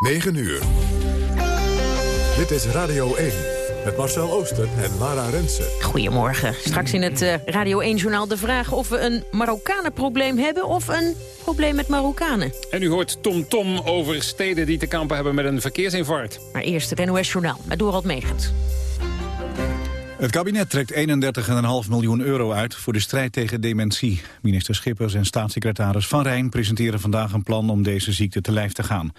9 uur. Dit is Radio 1 met Marcel Ooster en Lara Rensen. Goedemorgen. Straks in het uh, Radio 1-journaal de vraag of we een Marokkanenprobleem hebben... of een probleem met Marokkanen. En u hoort Tom Tom over steden die te kampen hebben met een verkeersinfarct. Maar eerst het NOS-journaal met Dorald Megens. Het kabinet trekt 31,5 miljoen euro uit voor de strijd tegen dementie. Minister Schippers en staatssecretaris Van Rijn presenteren vandaag een plan om deze ziekte te lijf te gaan.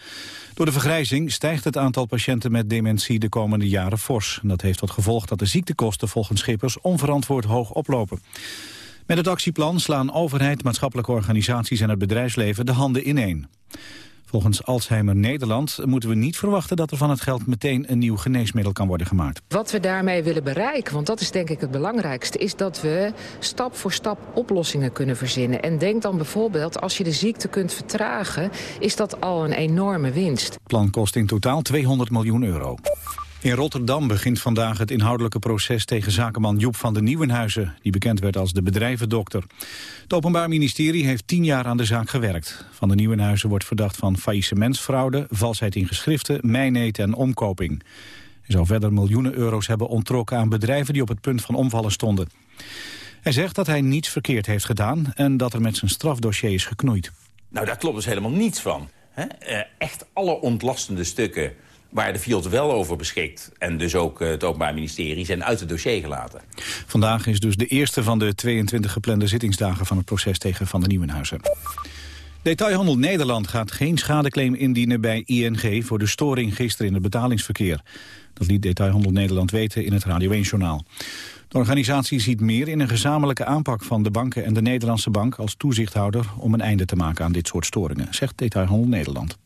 Door de vergrijzing stijgt het aantal patiënten met dementie de komende jaren fors. Dat heeft tot gevolg dat de ziektekosten volgens Schippers onverantwoord hoog oplopen. Met het actieplan slaan overheid, maatschappelijke organisaties en het bedrijfsleven de handen ineen. Volgens Alzheimer Nederland moeten we niet verwachten dat er van het geld meteen een nieuw geneesmiddel kan worden gemaakt. Wat we daarmee willen bereiken, want dat is denk ik het belangrijkste, is dat we stap voor stap oplossingen kunnen verzinnen. En denk dan bijvoorbeeld, als je de ziekte kunt vertragen, is dat al een enorme winst. Het plan kost in totaal 200 miljoen euro. In Rotterdam begint vandaag het inhoudelijke proces tegen zakenman Joep van den Nieuwenhuizen, die bekend werd als de bedrijvendokter. Het Openbaar Ministerie heeft tien jaar aan de zaak gewerkt. Van den Nieuwenhuizen wordt verdacht van faillissementsfraude, valsheid in geschriften, mijneten en omkoping. Hij zou verder miljoenen euro's hebben ontrokken aan bedrijven die op het punt van omvallen stonden. Hij zegt dat hij niets verkeerd heeft gedaan en dat er met zijn strafdossier is geknoeid. Nou, daar klopt dus helemaal niets van. Hè? Uh, echt alle ontlastende stukken waar de Fiat wel over beschikt... en dus ook eh, het Openbaar Ministerie zijn uit het dossier gelaten. Vandaag is dus de eerste van de 22 geplande zittingsdagen... van het proces tegen Van der Nieuwenhuizen. Detailhandel Nederland gaat geen schadeclaim indienen bij ING... voor de storing gisteren in het betalingsverkeer. Dat liet Detailhandel Nederland weten in het Radio 1-journaal. De organisatie ziet meer in een gezamenlijke aanpak van de banken en de Nederlandse bank als toezichthouder om een einde te maken aan dit soort storingen, zegt Detailhandel Nederland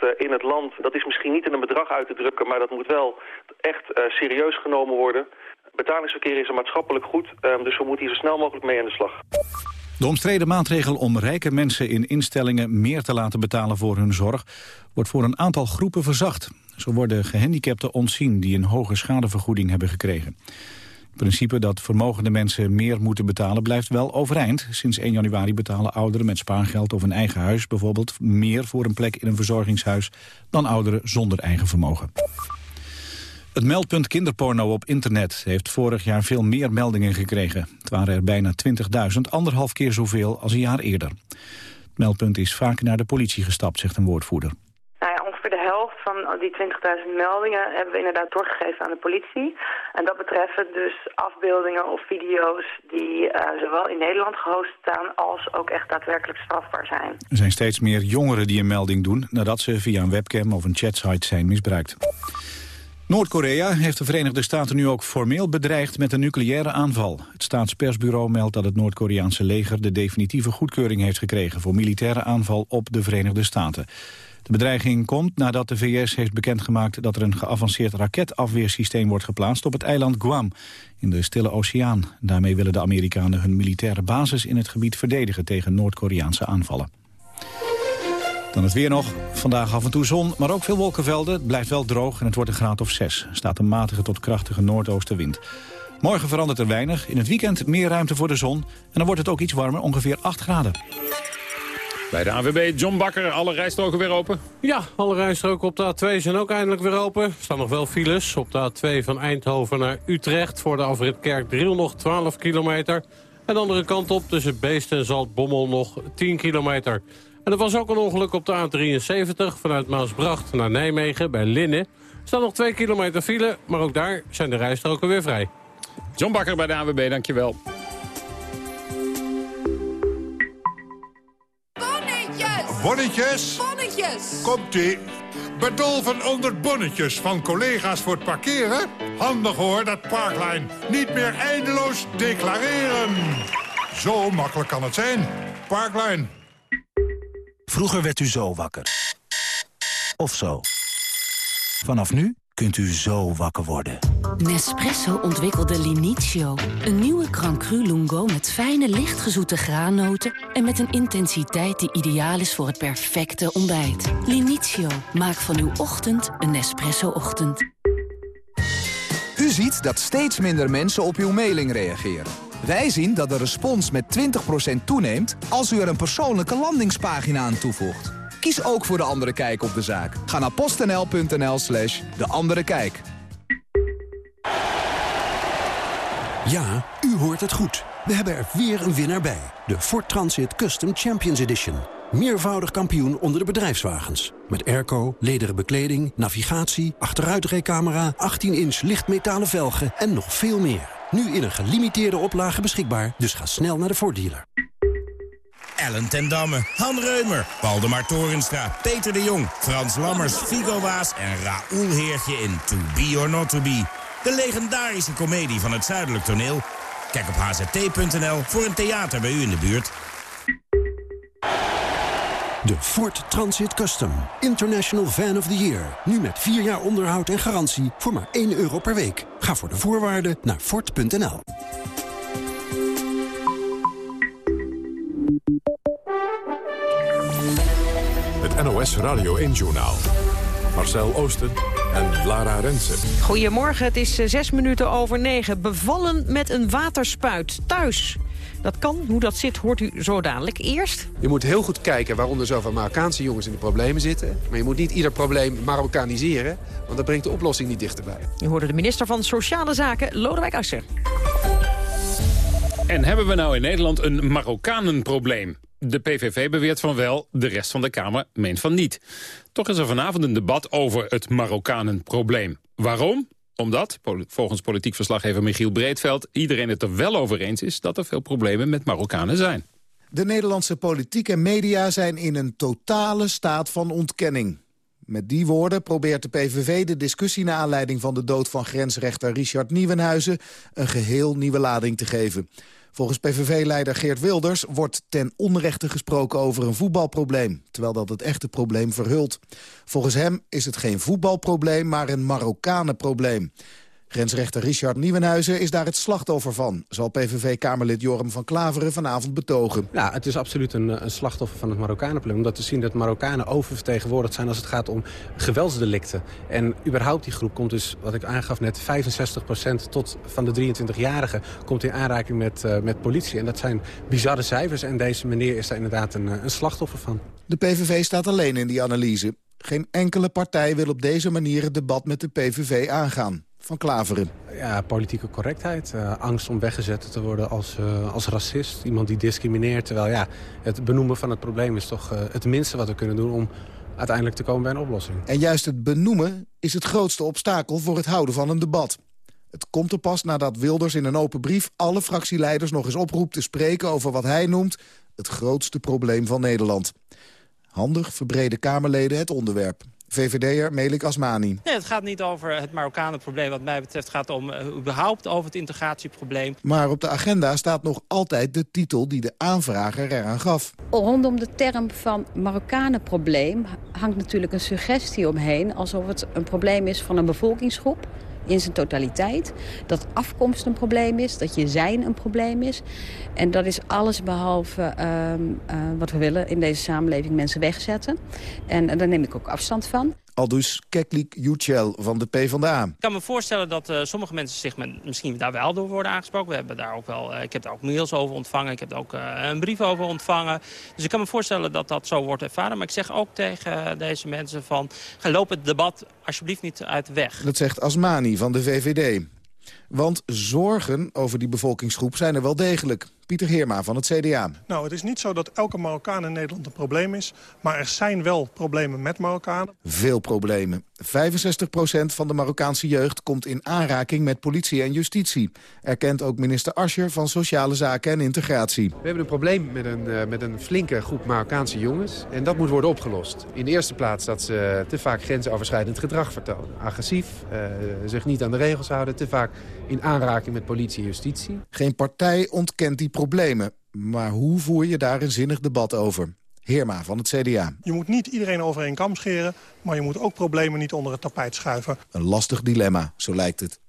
eh, in het land... dat is misschien niet in een bedrag uit te drukken... maar dat moet wel echt uh, serieus genomen worden. Betalingsverkeer is een maatschappelijk goed... Uh, dus we moeten hier zo snel mogelijk mee aan de slag. De omstreden maatregel om rijke mensen in instellingen meer te laten betalen voor hun zorg wordt voor een aantal groepen verzacht. Zo worden gehandicapten ontzien die een hoge schadevergoeding hebben gekregen principe dat vermogende mensen meer moeten betalen blijft wel overeind. Sinds 1 januari betalen ouderen met spaargeld of een eigen huis bijvoorbeeld meer voor een plek in een verzorgingshuis dan ouderen zonder eigen vermogen. Het meldpunt kinderporno op internet heeft vorig jaar veel meer meldingen gekregen. Het waren er bijna 20.000, anderhalf keer zoveel als een jaar eerder. Het meldpunt is vaak naar de politie gestapt, zegt een woordvoerder die 20.000 meldingen hebben we inderdaad doorgegeven aan de politie. En dat betreffen dus afbeeldingen of video's die uh, zowel in Nederland gehost staan als ook echt daadwerkelijk strafbaar zijn. Er zijn steeds meer jongeren die een melding doen nadat ze via een webcam of een chatsite zijn misbruikt. Noord-Korea heeft de Verenigde Staten nu ook formeel bedreigd met een nucleaire aanval. Het staatspersbureau meldt dat het Noord-Koreaanse leger de definitieve goedkeuring heeft gekregen voor militaire aanval op de Verenigde Staten. De bedreiging komt nadat de VS heeft bekendgemaakt dat er een geavanceerd raketafweersysteem wordt geplaatst op het eiland Guam in de Stille Oceaan. Daarmee willen de Amerikanen hun militaire basis in het gebied verdedigen tegen Noord-Koreaanse aanvallen. Dan het weer nog. Vandaag af en toe zon, maar ook veel wolkenvelden. Het blijft wel droog en het wordt een graad of 6. Er staat een matige tot krachtige noordoostenwind. Morgen verandert er weinig. In het weekend meer ruimte voor de zon. En dan wordt het ook iets warmer, ongeveer 8 graden. Bij de AWB, John Bakker, alle rijstroken weer open? Ja, alle rijstroken op de A2 zijn ook eindelijk weer open. Er staan nog wel files. Op de A2 van Eindhoven naar Utrecht voor de afrit Kerkdriel nog 12 kilometer. En de andere kant op tussen Beest en Zaltbommel nog 10 kilometer. En er was ook een ongeluk op de A73 vanuit Maasbracht naar Nijmegen bij Linnen. Er staan nog 2 kilometer file, maar ook daar zijn de rijstroken weer vrij. John Bakker bij de AWB, dankjewel. Bonnetjes? Bonnetjes! Komt-ie. Bedolven onder bonnetjes van collega's voor het parkeren? Handig hoor, dat Parklijn. Niet meer eindeloos declareren. Zo makkelijk kan het zijn. Parklijn. Vroeger werd u zo wakker. Of zo. Vanaf nu kunt u zo wakker worden. Nespresso ontwikkelde Linizio. Een nieuwe Grand Cru Lungo met fijne, lichtgezoete graannoten... en met een intensiteit die ideaal is voor het perfecte ontbijt. Linizio, maak van uw ochtend een Nespresso-ochtend. U ziet dat steeds minder mensen op uw mailing reageren. Wij zien dat de respons met 20% toeneemt als u er een persoonlijke landingspagina aan toevoegt. Kies ook voor De Andere Kijk op de zaak. Ga naar postnl.nl slash De Andere Kijk. Ja, u hoort het goed. We hebben er weer een winnaar bij. De Ford Transit Custom Champions Edition. Meervoudig kampioen onder de bedrijfswagens. Met airco, lederen bekleding, navigatie, achteruitrijcamera... 18-inch lichtmetalen velgen en nog veel meer. Nu in een gelimiteerde oplage beschikbaar, dus ga snel naar de Ford dealer. Ellen ten Damme, Han Reumer, Waldemar Torenstra, Peter de Jong... Frans Lammers, Figo Waas en Raoul Heertje in To Be or Not To Be. De legendarische komedie van het Zuidelijk Toneel. Kijk op hzt.nl voor een theater bij u in de buurt. De Ford Transit Custom. International Van of the Year. Nu met 4 jaar onderhoud en garantie voor maar 1 euro per week. Ga voor de voorwaarden naar Ford.nl. Het NOS Radio 1-journaal. Marcel Oosten en Lara Rensen. Goedemorgen, het is eh, zes minuten over negen. Bevallen met een waterspuit thuis. Dat kan, hoe dat zit, hoort u zo dadelijk. Eerst... Je moet heel goed kijken waarom er zoveel Marokkaanse jongens in de problemen zitten. Maar je moet niet ieder probleem Marokkaniseren, want dat brengt de oplossing niet dichterbij. U hoorde de minister van Sociale Zaken, Lodewijk Asscher. En hebben we nou in Nederland een Marokkanenprobleem? De PVV beweert van wel, de rest van de Kamer meent van niet. Toch is er vanavond een debat over het Marokkanenprobleem. Waarom? Omdat, volgens politiek verslaggever Michiel Breedveld... iedereen het er wel over eens is dat er veel problemen met Marokkanen zijn. De Nederlandse politiek en media zijn in een totale staat van ontkenning. Met die woorden probeert de PVV de discussie... naar aanleiding van de dood van grensrechter Richard Nieuwenhuizen... een geheel nieuwe lading te geven. Volgens PVV-leider Geert Wilders wordt ten onrechte gesproken over een voetbalprobleem, terwijl dat het echte probleem verhult. Volgens hem is het geen voetbalprobleem, maar een Marokkanenprobleem. Grensrechter Richard Nieuwenhuizen is daar het slachtoffer van... zal PVV-Kamerlid Joram van Klaveren vanavond betogen. Ja, het is absoluut een, een slachtoffer van het Marokkanenprobleem. Omdat te zien dat Marokkanen oververtegenwoordigd zijn... als het gaat om geweldsdelicten. En überhaupt die groep komt dus, wat ik aangaf net... 65% tot van de 23-jarigen komt in aanraking met, uh, met politie. En dat zijn bizarre cijfers. En deze meneer is daar inderdaad een, een slachtoffer van. De PVV staat alleen in die analyse. Geen enkele partij wil op deze manier het debat met de PVV aangaan van Klaveren. Ja, politieke correctheid. Uh, angst om weggezet te worden als, uh, als racist. Iemand die discrimineert. Terwijl ja, het benoemen van het probleem is toch uh, het minste wat we kunnen doen... om uiteindelijk te komen bij een oplossing. En juist het benoemen is het grootste obstakel voor het houden van een debat. Het komt er pas nadat Wilders in een open brief alle fractieleiders nog eens oproept te spreken over wat hij noemt het grootste probleem van Nederland. Handig verbreden Kamerleden het onderwerp. VVD'er Melik Asmani. Nee, het gaat niet over het Marokkanenprobleem. Wat mij betreft gaat het om uh, überhaupt over het integratieprobleem. Maar op de agenda staat nog altijd de titel die de aanvrager eraan gaf. Rondom de term van Marokkanenprobleem hangt natuurlijk een suggestie omheen... alsof het een probleem is van een bevolkingsgroep in zijn totaliteit. Dat afkomst een probleem is, dat je zijn een probleem is. En dat is alles behalve uh, uh, wat we willen in deze samenleving mensen wegzetten. En, en daar neem ik ook afstand van. Aldus Keklik Yücel van de PvdA. Ik kan me voorstellen dat uh, sommige mensen zich met, misschien daar wel door worden aangesproken. We hebben daar ook wel, uh, ik heb daar ook mails over ontvangen. Ik heb daar ook uh, een brief over ontvangen. Dus ik kan me voorstellen dat dat zo wordt ervaren. Maar ik zeg ook tegen deze mensen van... ga loop het debat alsjeblieft niet uit de weg. Dat zegt Asmani van de VVD. Want zorgen over die bevolkingsgroep zijn er wel degelijk. Pieter Heerma van het CDA. Nou, het is niet zo dat elke Marokkaan in Nederland een probleem is. Maar er zijn wel problemen met Marokkanen. Veel problemen. 65% van de Marokkaanse jeugd komt in aanraking met politie en justitie. Erkent ook minister Ascher van Sociale Zaken en Integratie. We hebben een probleem met een, uh, met een flinke groep Marokkaanse jongens. En dat moet worden opgelost. In de eerste plaats dat ze te vaak grensoverschrijdend gedrag vertonen. Agressief, uh, zich niet aan de regels houden. Te vaak in aanraking met politie en justitie. Geen partij ontkent die problemen. Maar hoe voer je daar een zinnig debat over? Heerma van het CDA. Je moet niet iedereen over één kam scheren... maar je moet ook problemen niet onder het tapijt schuiven. Een lastig dilemma, zo lijkt het.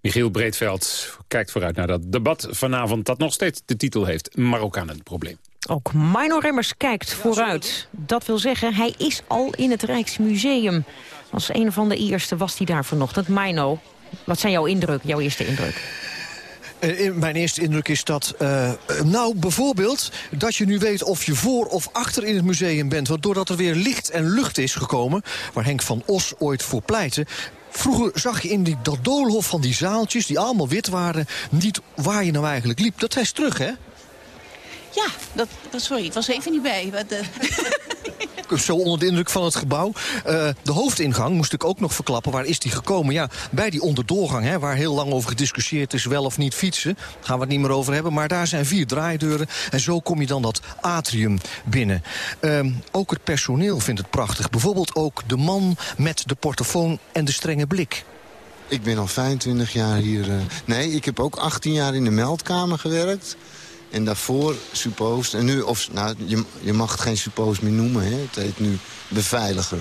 Michiel Breedveld kijkt vooruit naar dat debat vanavond... dat nog steeds de titel heeft Marokkanenprobleem. Ook Mino Remmers kijkt vooruit. Dat wil zeggen, hij is al in het Rijksmuseum. Als een van de eerste was hij daar vanochtend. Mino, wat zijn jouw indruk, jouw eerste indruk? Eh, mijn eerste indruk is dat... Uh, nou, bijvoorbeeld dat je nu weet of je voor of achter in het museum bent. Want doordat er weer licht en lucht is gekomen... waar Henk van Os ooit voor pleitte... Vroeger zag je in die, dat doolhof van die zaaltjes, die allemaal wit waren... niet waar je nou eigenlijk liep. Dat is terug, hè? Ja, dat, sorry, ik was even niet bij. Wat, zo onder de indruk van het gebouw. Uh, de hoofdingang moest ik ook nog verklappen. Waar is die gekomen? Ja, bij die onderdoorgang, hè, waar heel lang over gediscussieerd is... wel of niet fietsen. Daar gaan we het niet meer over hebben. Maar daar zijn vier draaideuren. En zo kom je dan dat atrium binnen. Uh, ook het personeel vindt het prachtig. Bijvoorbeeld ook de man met de portofoon en de strenge blik. Ik ben al 25 jaar hier. Uh, nee, ik heb ook 18 jaar in de meldkamer gewerkt. En daarvoor suppost. En nu, of, nou, je, je mag het geen suppost meer noemen. Hè? Het heet nu beveiliger.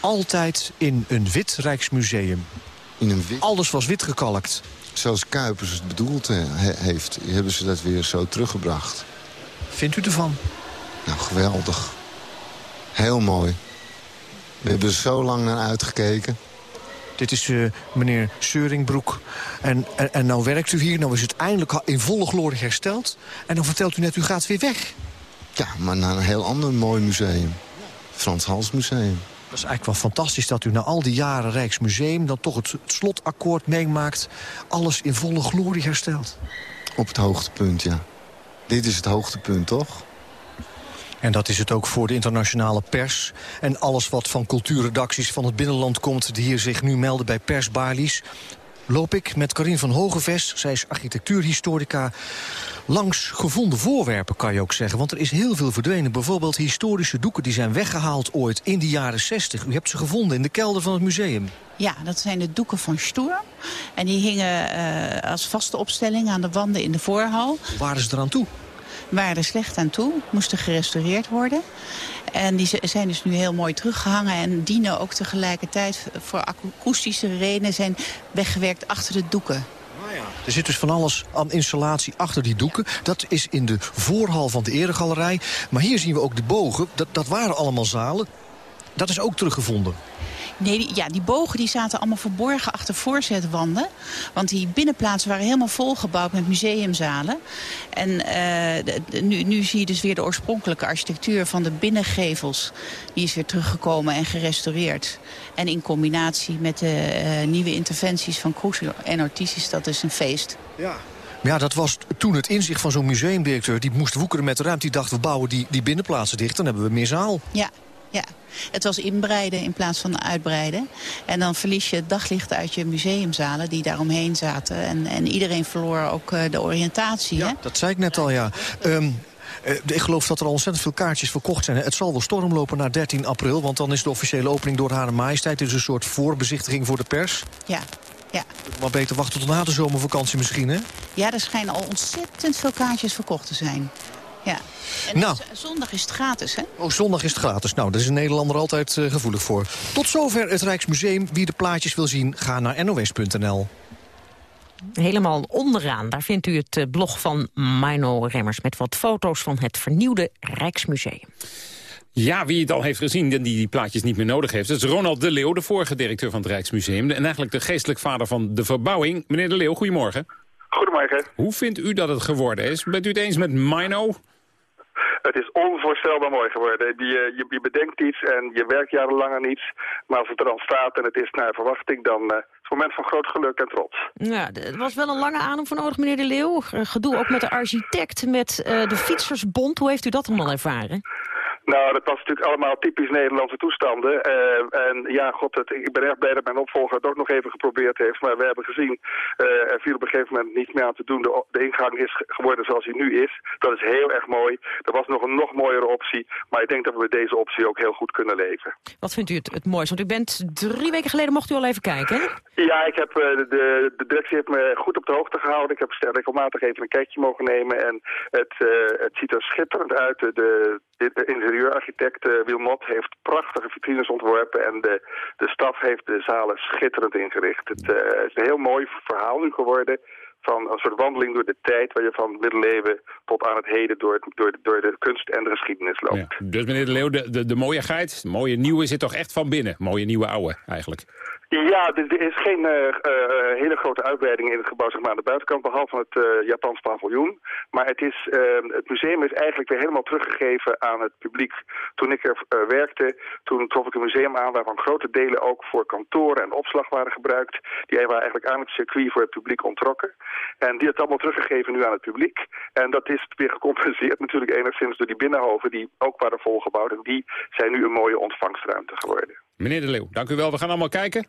Altijd in een wit Rijksmuseum. In een wit? Alles was wit gekalkt. Zoals Kuipers het bedoeld heeft, hebben ze dat weer zo teruggebracht. Vindt u ervan? Nou, geweldig. Heel mooi. We hebben er zo lang naar uitgekeken. Dit is uh, meneer Seuringbroek. En, en, en nou werkt u hier, nou is het eindelijk in volle glorie hersteld. En dan vertelt u net, u gaat weer weg. Ja, maar naar een heel ander mooi museum. Frans Hals Museum. Dat is eigenlijk wel fantastisch dat u na al die jaren Rijksmuseum... dan toch het, het slotakkoord meemaakt. Alles in volle glorie herstelt. Op het hoogtepunt, ja. Dit is het hoogtepunt, toch? En dat is het ook voor de internationale pers. En alles wat van cultuurredacties van het binnenland komt... die hier zich nu melden bij persbalies... loop ik met Karin van Hogevest, zij is architectuurhistorica... langs gevonden voorwerpen, kan je ook zeggen. Want er is heel veel verdwenen. Bijvoorbeeld historische doeken die zijn weggehaald ooit in de jaren 60. U hebt ze gevonden in de kelder van het museum. Ja, dat zijn de doeken van Stoer. En die hingen uh, als vaste opstelling aan de wanden in de voorhal. Waren ze eraan toe? Waren er slecht aan toe, moesten gerestaureerd worden. En die zijn dus nu heel mooi teruggehangen en dienen ook tegelijkertijd voor akoestische redenen zijn weggewerkt achter de doeken. Er zit dus van alles aan installatie achter die doeken. Dat is in de voorhal van de eregalerij. Maar hier zien we ook de bogen. Dat, dat waren allemaal zalen. Dat is ook teruggevonden. Nee, die, ja, die bogen die zaten allemaal verborgen achter voorzetwanden. Want die binnenplaatsen waren helemaal volgebouwd met museumzalen. En uh, nu, nu zie je dus weer de oorspronkelijke architectuur van de binnengevels. Die is weer teruggekomen en gerestaureerd. En in combinatie met de uh, nieuwe interventies van Kroes en Ortiz is dat dus een feest. Ja. Ja, dat was toen het inzicht van zo'n museumdirecteur. Die moest woekeren met de ruimte. Die dacht, we bouwen die, die binnenplaatsen dicht. Dan hebben we meer zaal. Ja. Het was inbreiden in plaats van uitbreiden. En dan verlies je het daglicht uit je museumzalen die daaromheen zaten. En, en iedereen verloor ook uh, de oriëntatie. Ja, hè? dat zei ik net al, ja. Um, uh, ik geloof dat er al ontzettend veel kaartjes verkocht zijn. Het zal wel stormlopen naar 13 april, want dan is de officiële opening door Hare Majesteit. Is een soort voorbezichtiging voor de pers. Ja, ja. Maar beter wachten tot na de zomervakantie misschien, hè? Ja, er schijnen al ontzettend veel kaartjes verkocht te zijn. Ja. En nou. zondag is het gratis, hè? Oh, zondag is het gratis. Nou, daar is een Nederlander altijd uh, gevoelig voor. Tot zover het Rijksmuseum. Wie de plaatjes wil zien, ga naar nos.nl. Helemaal onderaan, daar vindt u het blog van Mino Remmers... met wat foto's van het vernieuwde Rijksmuseum. Ja, wie het al heeft gezien en die die plaatjes niet meer nodig heeft... dat is Ronald de Leeuw, de vorige directeur van het Rijksmuseum... en eigenlijk de geestelijk vader van de verbouwing. Meneer de Leeuw, goedemorgen. Goedemorgen. Hoe vindt u dat het geworden is? Bent u het eens met Mino? Het is onvoorstelbaar mooi geworden. Je, je, je, bedenkt iets en je werkt jarenlang aan iets. Maar als het er dan staat en het is naar verwachting... dan uh, is het moment van groot geluk en trots. Ja, er was wel een lange adem voor nodig, meneer De Leeuw. Gedoe ook met de architect, met uh, de Fietsersbond. Hoe heeft u dat allemaal ervaren? Nou, dat was natuurlijk allemaal typisch Nederlandse toestanden. Uh, en ja, god, het, ik ben erg blij dat mijn opvolger het ook nog even geprobeerd heeft. Maar we hebben gezien, uh, er viel op een gegeven moment niet meer aan te doen. De, de, ingang is geworden zoals hij nu is. Dat is heel erg mooi. Er was nog een nog mooiere optie. Maar ik denk dat we met deze optie ook heel goed kunnen leven. Wat vindt u het, het mooiste? Want u bent drie weken geleden, mocht u al even kijken, hè? Ja, ik heb, uh, de, de directie heeft me goed op de hoogte gehouden. Ik heb regelmatig even een kijkje mogen nemen. En het, het ziet er schitterend uit. De, de, de interieurarchitect uh, Wilmot heeft prachtige vitrines ontworpen en de, de staf heeft de zalen schitterend ingericht. Het uh, is een heel mooi verhaal nu geworden van een soort wandeling door de tijd... waar je van middeleeuwen tot aan het heden door, door, door de kunst en de geschiedenis loopt. Dus meneer De Leeuw, de, de, mooiigheid, de mooie nieuwe zit toch echt van binnen? Mooie nieuwe oude eigenlijk? Ja, er, is geen eh, eh, hele grote uitbreiding in het gebouw zeg maar, aan de buitenkant, behalve het uh, Japans paviljoen. Maar het, is, het museum is eigenlijk weer helemaal teruggegeven aan het publiek. Toen ik er werkte, toen trof ik een museum aan waarvan grote delen ook voor kantoren en opslag waren gebruikt. Die waren eigenlijk aan het circuit voor het publiek ontrokken. En die het allemaal teruggegeven nu aan het publiek. En dat is weer gecompenseerd natuurlijk enigszins door die binnenhoven die ook waren volgebouwd. En die zijn nu een mooie ontvangstruimte geworden. Meneer De Leeuw, dank u wel. We gaan allemaal kijken.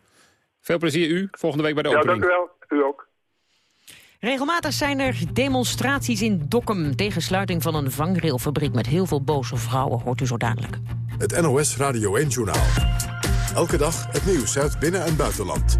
Veel plezier u, volgende week bij de opening. Ja, dank u wel. U ook. Regelmatig zijn er demonstraties in Dokkum... tegen sluiting van een vangrailfabriek met heel veel boze vrouwen. Hoort u zo dadelijk. Het NOS Radio 1-journaal. Elke dag het nieuws uit binnen- en buitenland.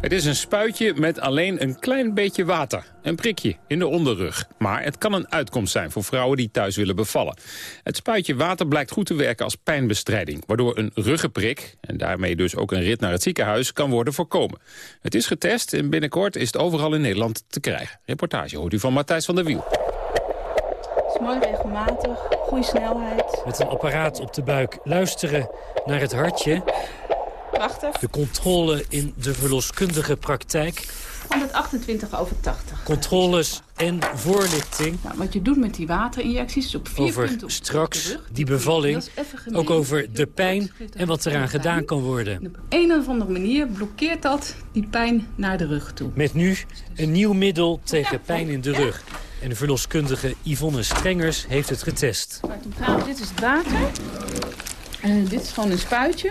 Het is een spuitje met alleen een klein beetje water. Een prikje in de onderrug. Maar het kan een uitkomst zijn voor vrouwen die thuis willen bevallen. Het spuitje water blijkt goed te werken als pijnbestrijding... waardoor een ruggenprik, en daarmee dus ook een rit naar het ziekenhuis... kan worden voorkomen. Het is getest en binnenkort is het overal in Nederland te krijgen. Reportage hoort u van Matthijs van der Wiel. Het is mooi regelmatig, goede snelheid. Met een apparaat op de buik luisteren naar het hartje Prachtig. De controle in de verloskundige praktijk. 128 over 80. Controles en voorlichting. Nou, wat je doet met die waterinjecties is op vier over punten op straks die bevalling. Ook over de pijn en wat eraan gedaan kan worden. Op een of andere manier blokkeert dat die pijn naar de rug toe. Met nu een nieuw middel tegen pijn in de rug. En de verloskundige Yvonne Strengers heeft het getest. Dit is het water. En dit is gewoon een spuitje.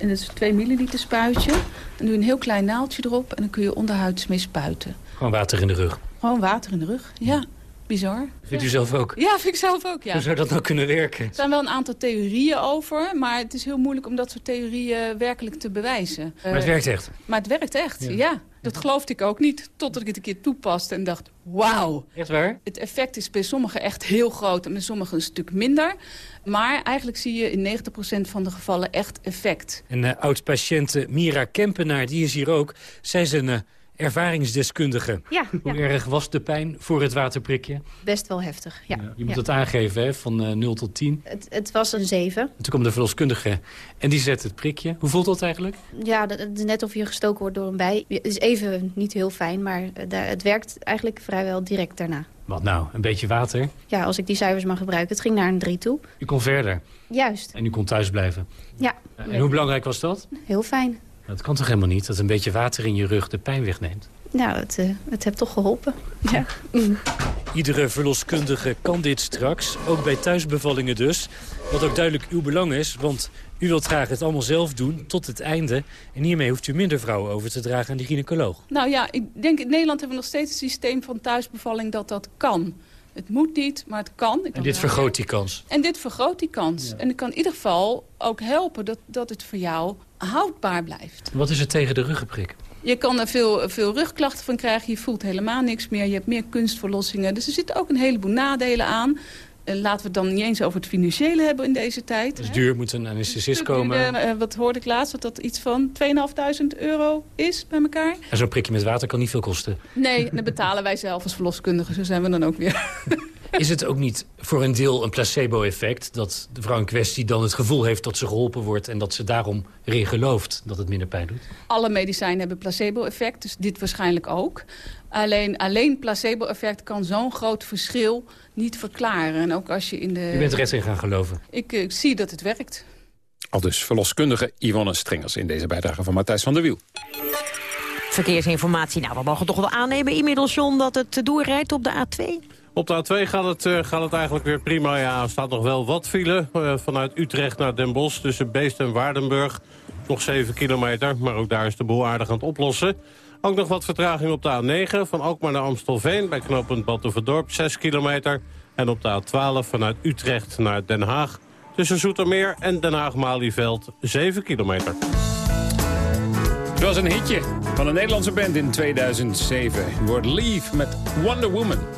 En dat is een 2 milliliter spuitje. Dan doe je een heel klein naaldje erop en dan kun je onderhuids mee spuiten. Gewoon water in de rug? Gewoon water in de rug, ja. Bizar. Vindt u zelf ook? Ja, vind ik zelf ook, ja. Hoe zou dat nou kunnen werken? Er zijn wel een aantal theorieën over, maar het is heel moeilijk om dat soort theorieën werkelijk te bewijzen. Maar het werkt echt? Maar het werkt echt, ja. Dat geloofde ik ook niet, totdat ik het een keer toepaste en dacht, wauw. Echt waar? Het effect is bij sommigen echt heel groot en bij sommigen een stuk minder. Maar eigenlijk zie je in 90% van de gevallen echt effect. En uh, oud-patiënte Mira Kempenaar, die is hier ook. Zij is een uh, ervaringsdeskundige. Ja, Hoe ja. erg was de pijn voor het waterprikje? Best wel heftig, ja. je moet het aangeven, hè, van uh, 0 tot 10. Het, het, was een 7. En toen kwam de verloskundige en die zet het prikje. Hoe voelt dat eigenlijk? Ja, het is net of je gestoken wordt door een bij. Het is even niet heel fijn, maar het werkt eigenlijk vrijwel direct daarna. Wat nou, een beetje water? Ja, als ik die cijfers mag gebruiken. Het ging naar een 3 toe. U kon verder? Juist. En u kon thuis blijven? Ja. En hoe belangrijk was dat? Heel fijn. Dat kan toch helemaal niet, dat een beetje water in je rug de pijn wegneemt? Nou, het, uh, het heeft toch geholpen. Ja. Iedere verloskundige kan dit straks, ook bij thuisbevallingen dus. Wat ook duidelijk uw belang is, want u wilt graag het allemaal zelf doen tot het einde. En hiermee hoeft u minder vrouwen over te dragen aan die gynaecoloog. Nou ja, ik denk in Nederland hebben we nog steeds een systeem van thuisbevalling dat dat kan. Het moet niet, maar het kan. En dit vergroot die kans? En dit vergroot die kans. Ja. En ik kan in ieder geval ook helpen dat, dat het voor jou houdbaar blijft. Wat is het tegen de ruggenprik? Je kan er veel, veel rugklachten van krijgen. Je voelt helemaal niks meer. Je hebt meer kunstverlossingen. Dus er zitten ook een heleboel nadelen aan. En laten we het dan niet eens over het financiële hebben in deze tijd. Het is duur, moet een anesthesist komen. Uh, wat hoorde ik laatst? Dat dat iets van 2.500 euro is bij elkaar. En zo'n prikje met water kan niet veel kosten. Nee, dat betalen wij zelf als verloskundigen. Zo zijn we dan ook weer. Is het ook niet voor een deel een placebo-effect... dat de vrouw in kwestie dan het gevoel heeft dat ze geholpen wordt... en dat ze daarom erin gelooft dat het minder pijn doet? Alle medicijnen hebben placebo-effect, dus dit waarschijnlijk ook. Alleen, alleen placebo-effect kan zo'n groot verschil niet verklaren. En ook als je in de... Je bent er echt in gaan geloven? Ik, ik zie dat het werkt. Al dus verloskundige Yvonne Strengers in deze bijdrage van Matthijs van der Wiel. Verkeersinformatie. Nou, we mogen toch wel aannemen inmiddels, John, dat het doorrijdt op de A2? Op de A2 gaat het, uh, gaat het eigenlijk weer prima. Ja, er staat nog wel wat file uh, vanuit Utrecht naar Den Bosch... tussen Beest en Waardenburg. Nog 7 kilometer, maar ook daar is de boel aardig aan het oplossen. Ook nog wat vertraging op de A9 van Alkmaar naar Amstelveen... bij knooppunt Battenverdorp, 6 kilometer. En op de A12 vanuit Utrecht naar Den Haag... tussen Zoetermeer en Den Haag-Malieveld, 7 kilometer. Het was een hitje van een Nederlandse band in 2007. Je wordt Leave met Wonder Woman.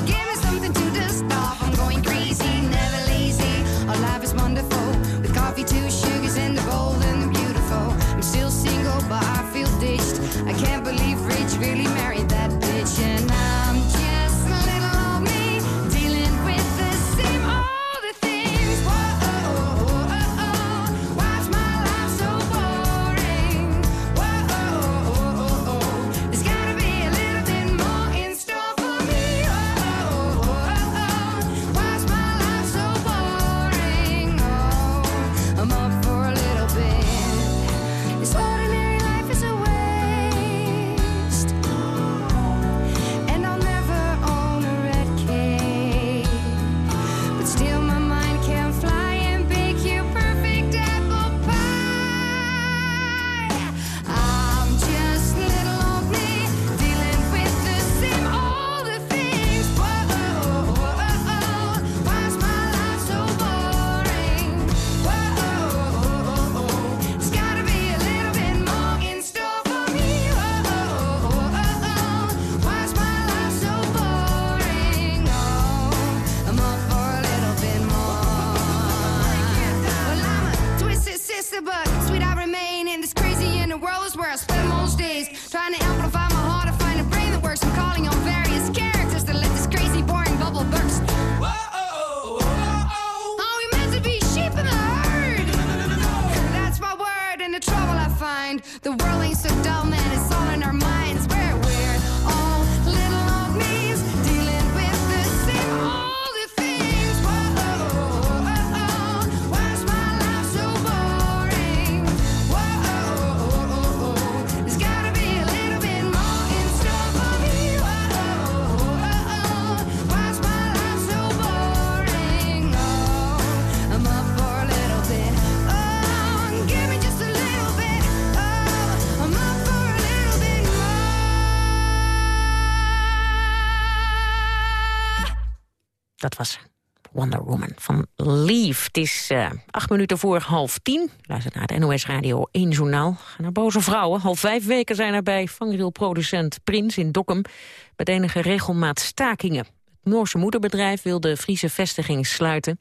Wonder Woman van Leave. Het is eh, acht minuten voor half tien. Luister naar het NOS Radio 1 journaal. Ga naar boze vrouwen. Al vijf weken zijn er bij vangrailproducent Prins in Dokkum... met enige regelmaat stakingen. Het Noorse moederbedrijf wil de Friese vestiging sluiten...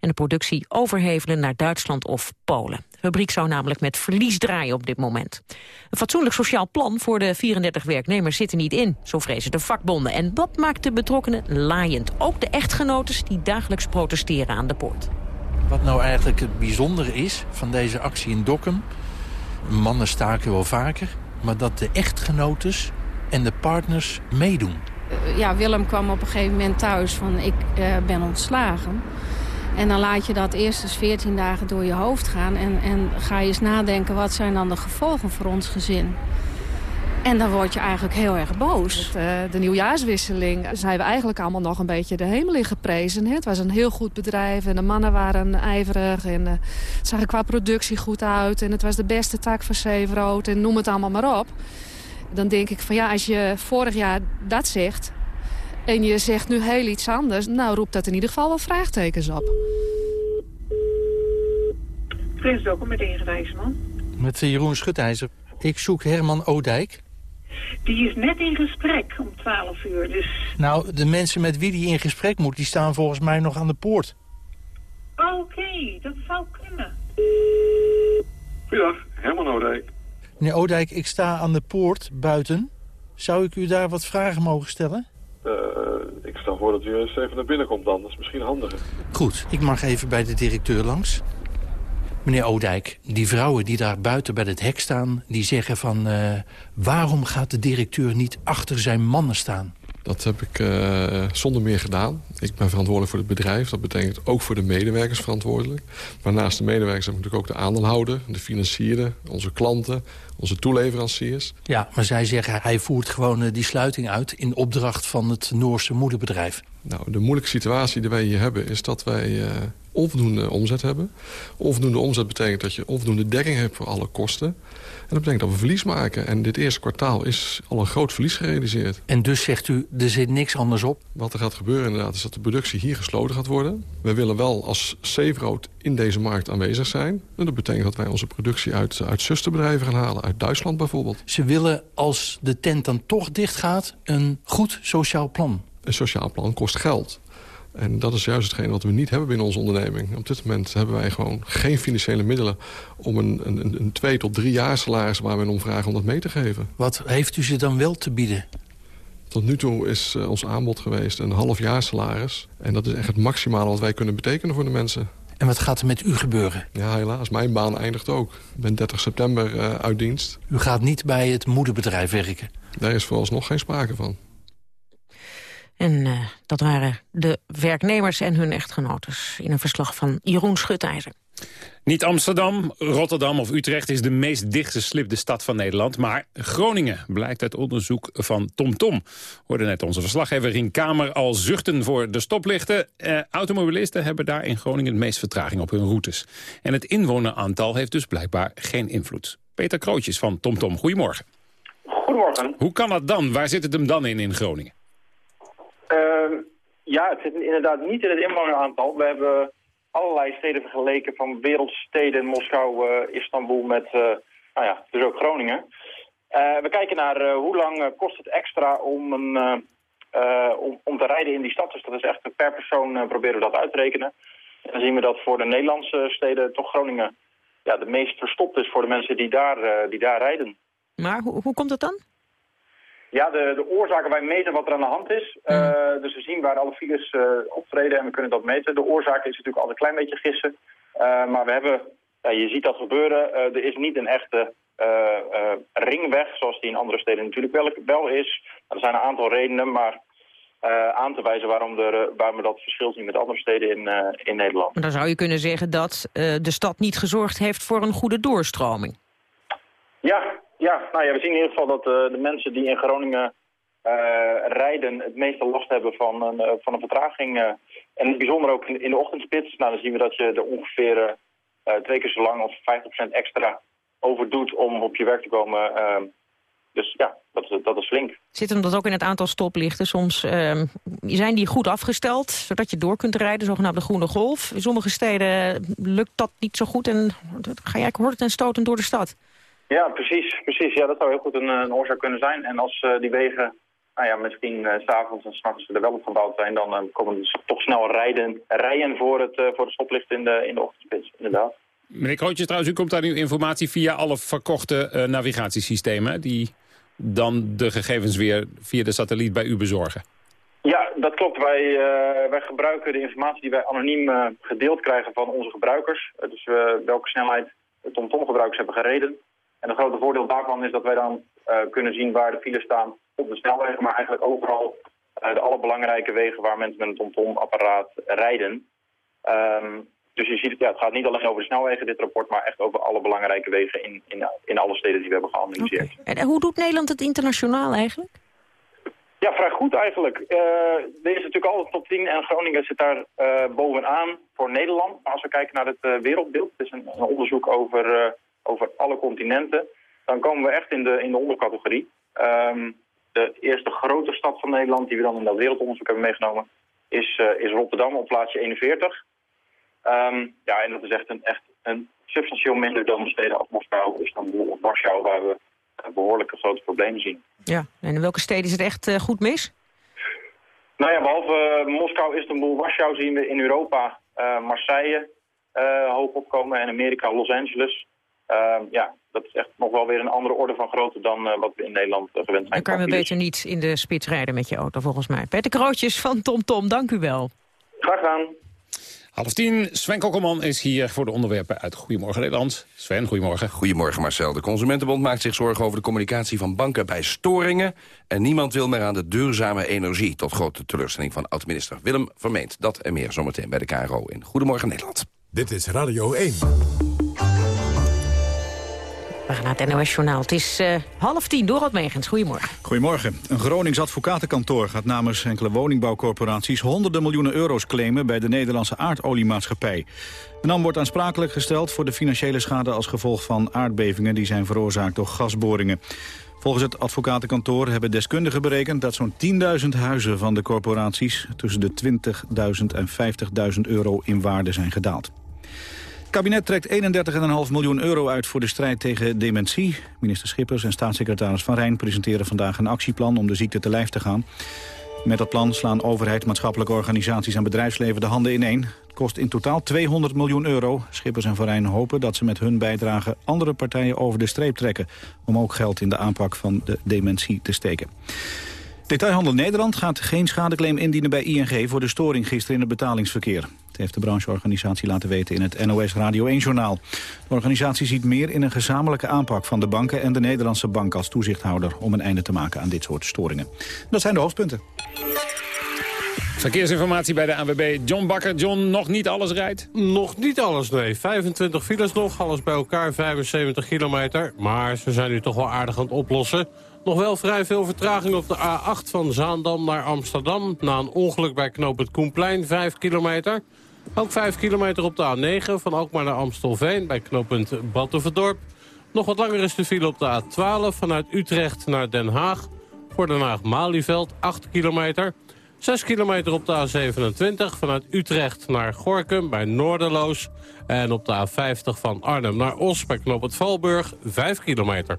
en de productie overhevelen naar Duitsland of Polen. De fabriek zou namelijk met verlies draaien op dit moment. Een fatsoenlijk sociaal plan voor de 34 werknemers zit er niet in, zo vrezen de vakbonden. En dat maakt de betrokkenen laaiend. Ook de echtgenotes die dagelijks protesteren aan de poort. Wat nou eigenlijk het bijzondere is van deze actie in Dokkum... mannen staken wel vaker, maar dat de echtgenotes en de partners meedoen. ja, Willem kwam op een gegeven moment thuis van ik eh, ben ontslagen. En dan laat je dat eerst eens 14 dagen door je hoofd gaan. En, en ga je eens nadenken, wat zijn dan de gevolgen voor ons gezin? En dan word je eigenlijk heel erg boos. Eh, de nieuwjaarswisseling zijn we eigenlijk allemaal nog een beetje de hemel in geprezen. Het was een heel goed bedrijf en de mannen waren ijverig. En eh, het zag er qua productie goed uit. En het was de beste tak van Zeerood en noem het allemaal maar op. Dan denk ik van ja, als je vorig jaar dat zegt... en je zegt nu heel iets anders... nou roept dat in ieder geval wel vraagtekens op. Prins Dokkum met Ingrid IJsman. Met eh, Jeroen Schutijzer. Ik zoek Herman Oudijk. Die is net in gesprek om 12 uur, dus... Nou, de mensen met wie die in gesprek moet, die staan volgens mij nog aan de poort. Oké, dat zou kunnen. Goedendag, Herman Oudijk. Meneer Oudijk, ik sta aan de poort buiten. Zou ik u daar wat vragen mogen stellen? Eh, ik stel voor dat u eens even naar binnen komt dan. Dat is misschien handiger. Goed, ik mag even bij de directeur langs. Meneer Oudijk, die vrouwen die daar buiten bij het hek staan... die zeggen van uh, waarom gaat de directeur niet achter zijn mannen staan? Dat heb ik uh, zonder meer gedaan. Ik ben verantwoordelijk voor het bedrijf. Dat betekent ook voor de medewerkers verantwoordelijk. Maar naast de medewerkers hebben we natuurlijk ook de aandeelhouder... de financieren, onze klanten, onze toeleveranciers. Ja, maar zij zeggen hij voert gewoon uh, die sluiting uit... in opdracht van het Noorse moederbedrijf. Nou, de moeilijke situatie die wij hier hebben... is dat wij uh, onvoldoende omzet hebben. Onvoldoende omzet betekent dat je onvoldoende dekking hebt voor alle kosten. En dat betekent dat we verlies maken. En dit eerste kwartaal is al een groot verlies gerealiseerd. En dus zegt u, er zit niks anders op? Wat er gaat gebeuren inderdaad is dat de productie hier gesloten gaat worden. We willen wel als Zeerood in deze markt aanwezig zijn. En dat betekent dat wij onze productie uit, uit zusterbedrijven gaan halen. Uit Duitsland bijvoorbeeld. Ze willen, als de tent dan toch dicht gaat, een goed sociaal plan. Een sociaal plan kost geld. En dat is juist hetgeen wat we niet hebben binnen onze onderneming. Op dit moment hebben wij gewoon geen financiële middelen... om een, een, een twee tot drie jaar salaris waar we om vragen om dat mee te geven. Wat heeft u ze dan wel te bieden? Tot nu toe is uh, ons aanbod geweest een half jaar salaris. En dat is echt het maximale wat wij kunnen betekenen voor de mensen. En wat gaat er met u gebeuren? Ja, helaas. Mijn baan eindigt ook. Ik ben 30 september uh, uit dienst. U gaat niet bij het moederbedrijf werken? Daar is vooralsnog geen sprake van. En uh, dat waren de werknemers en hun echtgenotes... in een verslag van Jeroen Schutijzer. Niet Amsterdam, Rotterdam of Utrecht is de meest dichtgeslipte stad van Nederland. Maar Groningen blijkt uit onderzoek van TomTom. Tom. Hoorde net onze verslaggever Rien Kamer al zuchten voor de stoplichten. Eh, automobilisten hebben daar in Groningen het meest vertraging op hun routes. En het inwoneraantal heeft dus blijkbaar geen invloed. Peter Krootjes van TomTom, Tom. goedemorgen. Goedemorgen. Hoe kan dat dan? Waar zit het hem dan in in Groningen? Uh, ja, het zit inderdaad niet in het inwoneraantal. We hebben allerlei steden vergeleken van wereldsteden, Moskou, uh, Istanbul met, uh, nou ja, dus ook Groningen. Uh, we kijken naar hoe lang kost het extra om, een, om, om, te rijden in die stad. Dus dat is echt per persoon proberen we dat uit te rekenen. En dan zien we dat voor de Nederlandse steden toch Groningen ja, de meest verstopt is voor de mensen die daar, die daar rijden. Maar hoe, hoe komt dat dan? Ja, de, de oorzaken, wij meten wat er aan de hand is. Uh, dus we zien waar alle files uh, optreden en we kunnen dat meten. De oorzaak is natuurlijk altijd een klein beetje gissen. Uh, maar we hebben, ja, je ziet dat gebeuren. er is niet een echte ringweg, zoals die in andere steden natuurlijk wel, wel is. Er zijn een aantal redenen, maar aan te wijzen waarom, er, waarom we dat verschil zien met andere steden in, in Nederland. Dan zou je kunnen zeggen dat de stad niet gezorgd heeft voor een goede doorstroming. Ja, ja, nou ja, we zien in ieder geval dat uh, de mensen die in Groningen uh, rijden het meeste last hebben van een, uh, van een vertraging. en bijzonder ook in, de ochtendspits. Nou, dan zien we dat je er ongeveer twee keer zo lang of 50% extra over doet om op je werk te komen. Ehm, dus ja, dat is, dat is flink. Zit hem dat ook in het aantal stoplichten? Soms ehm, zijn die goed afgesteld, zodat je door kunt rijden, zogenaamde groene golf. In sommige steden lukt dat niet zo goed en ga je eigenlijk horten en stoten door de stad. Ja, precies, precies. Ja, dat zou heel goed een, een oorzaak kunnen zijn. En als uh, die wegen nou ja, misschien uh, s'avonds en s'nachts er wel op gebouwd zijn... dan uh, komen ze toch snel rijden, rijden voor, het, voor de stoplicht in de, in de ochtendspits, inderdaad. Meneer Krootjes, trouwens, u komt daar nu informatie via alle verkochte navigatiesystemen... die dan de gegevens weer via de satelliet bij u bezorgen. Ja, dat klopt. Wij, wij gebruiken de informatie die wij anoniem gedeeld krijgen van onze gebruikers. dus welke snelheid TomTom-gebruikers hebben gereden. En het grote voordeel daarvan is dat wij dan uh, kunnen zien waar de files staan op de snelwegen, maar eigenlijk overal uh, de alle belangrijke wegen waar mensen met een TomTom-apparaat rijden. Um, dus je ziet, ja, het gaat niet alleen over de snelwegen, dit rapport, maar echt over alle belangrijke wegen in, in, in alle steden die we hebben geanalyseerd. Okay. En hoe doet Nederland het internationaal eigenlijk? Ja, vrij goed eigenlijk. Uh, er is natuurlijk altijd top 10 en Groningen zit daar uh, bovenaan voor Nederland. Maar als we kijken naar het uh, wereldbeeld, het is een, een onderzoek over over alle continenten, dan komen we echt in de, in de ondercategorie. Um, de eerste grote stad van Nederland die we dan in dat wereldonderzoek hebben meegenomen, is, uh, is Rotterdam op plaatsje 41. Um, ja, en dat is echt een, echt een substantieel minder dan steden als Moskou, Istanbul of Warschau, waar we behoorlijke grote problemen zien. Ja, en in welke steden is het echt uh, goed mis? Nou ja, behalve uh, Moskou, Istanbul, Warschau zien we in Europa Marseille hoog opkomen en Amerika Los Angeles. Uh, ja, dat is echt nog wel weer een andere orde van grootte dan uh, wat we in Nederland uh, gewend zijn. Dan kan we beter niet in de spits rijden met je auto, volgens mij. Peter Krootjes van TomTom, Tom, dank u wel. Graag gedaan. Half tien, Sven Kokkelman is hier voor de onderwerpen uit Goedemorgen Nederland. Sven, goedemorgen. Goedemorgen Marcel. De Consumentenbond maakt zich zorgen over de communicatie van banken bij storingen. En niemand wil meer aan de duurzame energie. Tot grote teleurstelling van oud-minister Willem Vermeend. Dat en meer zometeen bij de KRO in Goedemorgen Nederland. Dit is Radio 1. We gaan naar het NOS-journaal. Het is uh, half tien, Dorot Megens. Goedemorgen. Goedemorgen. Een Gronings advocatenkantoor gaat namens enkele woningbouwcorporaties... honderden miljoenen euro's claimen bij de Nederlandse aardoliemaatschappij. De NAM wordt aansprakelijk gesteld voor de financiële schade... als gevolg van aardbevingen die zijn veroorzaakt door gasboringen. Volgens het advocatenkantoor hebben deskundigen berekend... dat zo'n 10.000 huizen van de corporaties... tussen de 20.000 en 50.000 euro in waarde zijn gedaald. Kabinet trekt 31,5 miljoen euro uit voor de strijd tegen dementie. Minister Schippers en staatssecretaris Van Rijn presenteren vandaag een actieplan om de ziekte te lijf te gaan. Met dat plan slaan overheid, maatschappelijke organisaties en bedrijfsleven de handen ineen. Het kost in totaal 200 miljoen euro. Schippers en Van Rijn hopen dat ze met hun bijdrage andere partijen over de streep trekken... om ook geld in de aanpak van de dementie te steken. Detailhandel Nederland gaat geen schadeclaim indienen bij ING... voor de storing gisteren in het betalingsverkeer. Dat heeft de brancheorganisatie laten weten in het NOS Radio 1-journaal. De organisatie ziet meer in een gezamenlijke aanpak van de banken... en de Nederlandse bank als toezichthouder... om een einde te maken aan dit soort storingen. Dat zijn de hoofdpunten. Verkeersinformatie bij de ANWB. John Bakker. John, nog niet alles rijdt? Nog niet alles, nee. 25 files nog, alles bij elkaar, 75 kilometer. Maar ze zijn nu toch wel aardig aan het oplossen. Nog wel vrij veel vertraging op de A8 van Zaandam naar Amsterdam... na een ongeluk bij knooppunt Koenplein, 5 kilometer. Ook 5 kilometer op de A9 van Alkmaar naar Amstelveen... bij knooppunt Battenverdorp. Nog wat langer is de file op de A12 vanuit Utrecht naar Den Haag. Voor Den Haag-Malieveld, 8 kilometer. 6 kilometer op de A27 vanuit Utrecht naar Gorkum bij Noorderloos. En op de A50 van Arnhem naar Os bij knooppunt Valburg, 5 kilometer.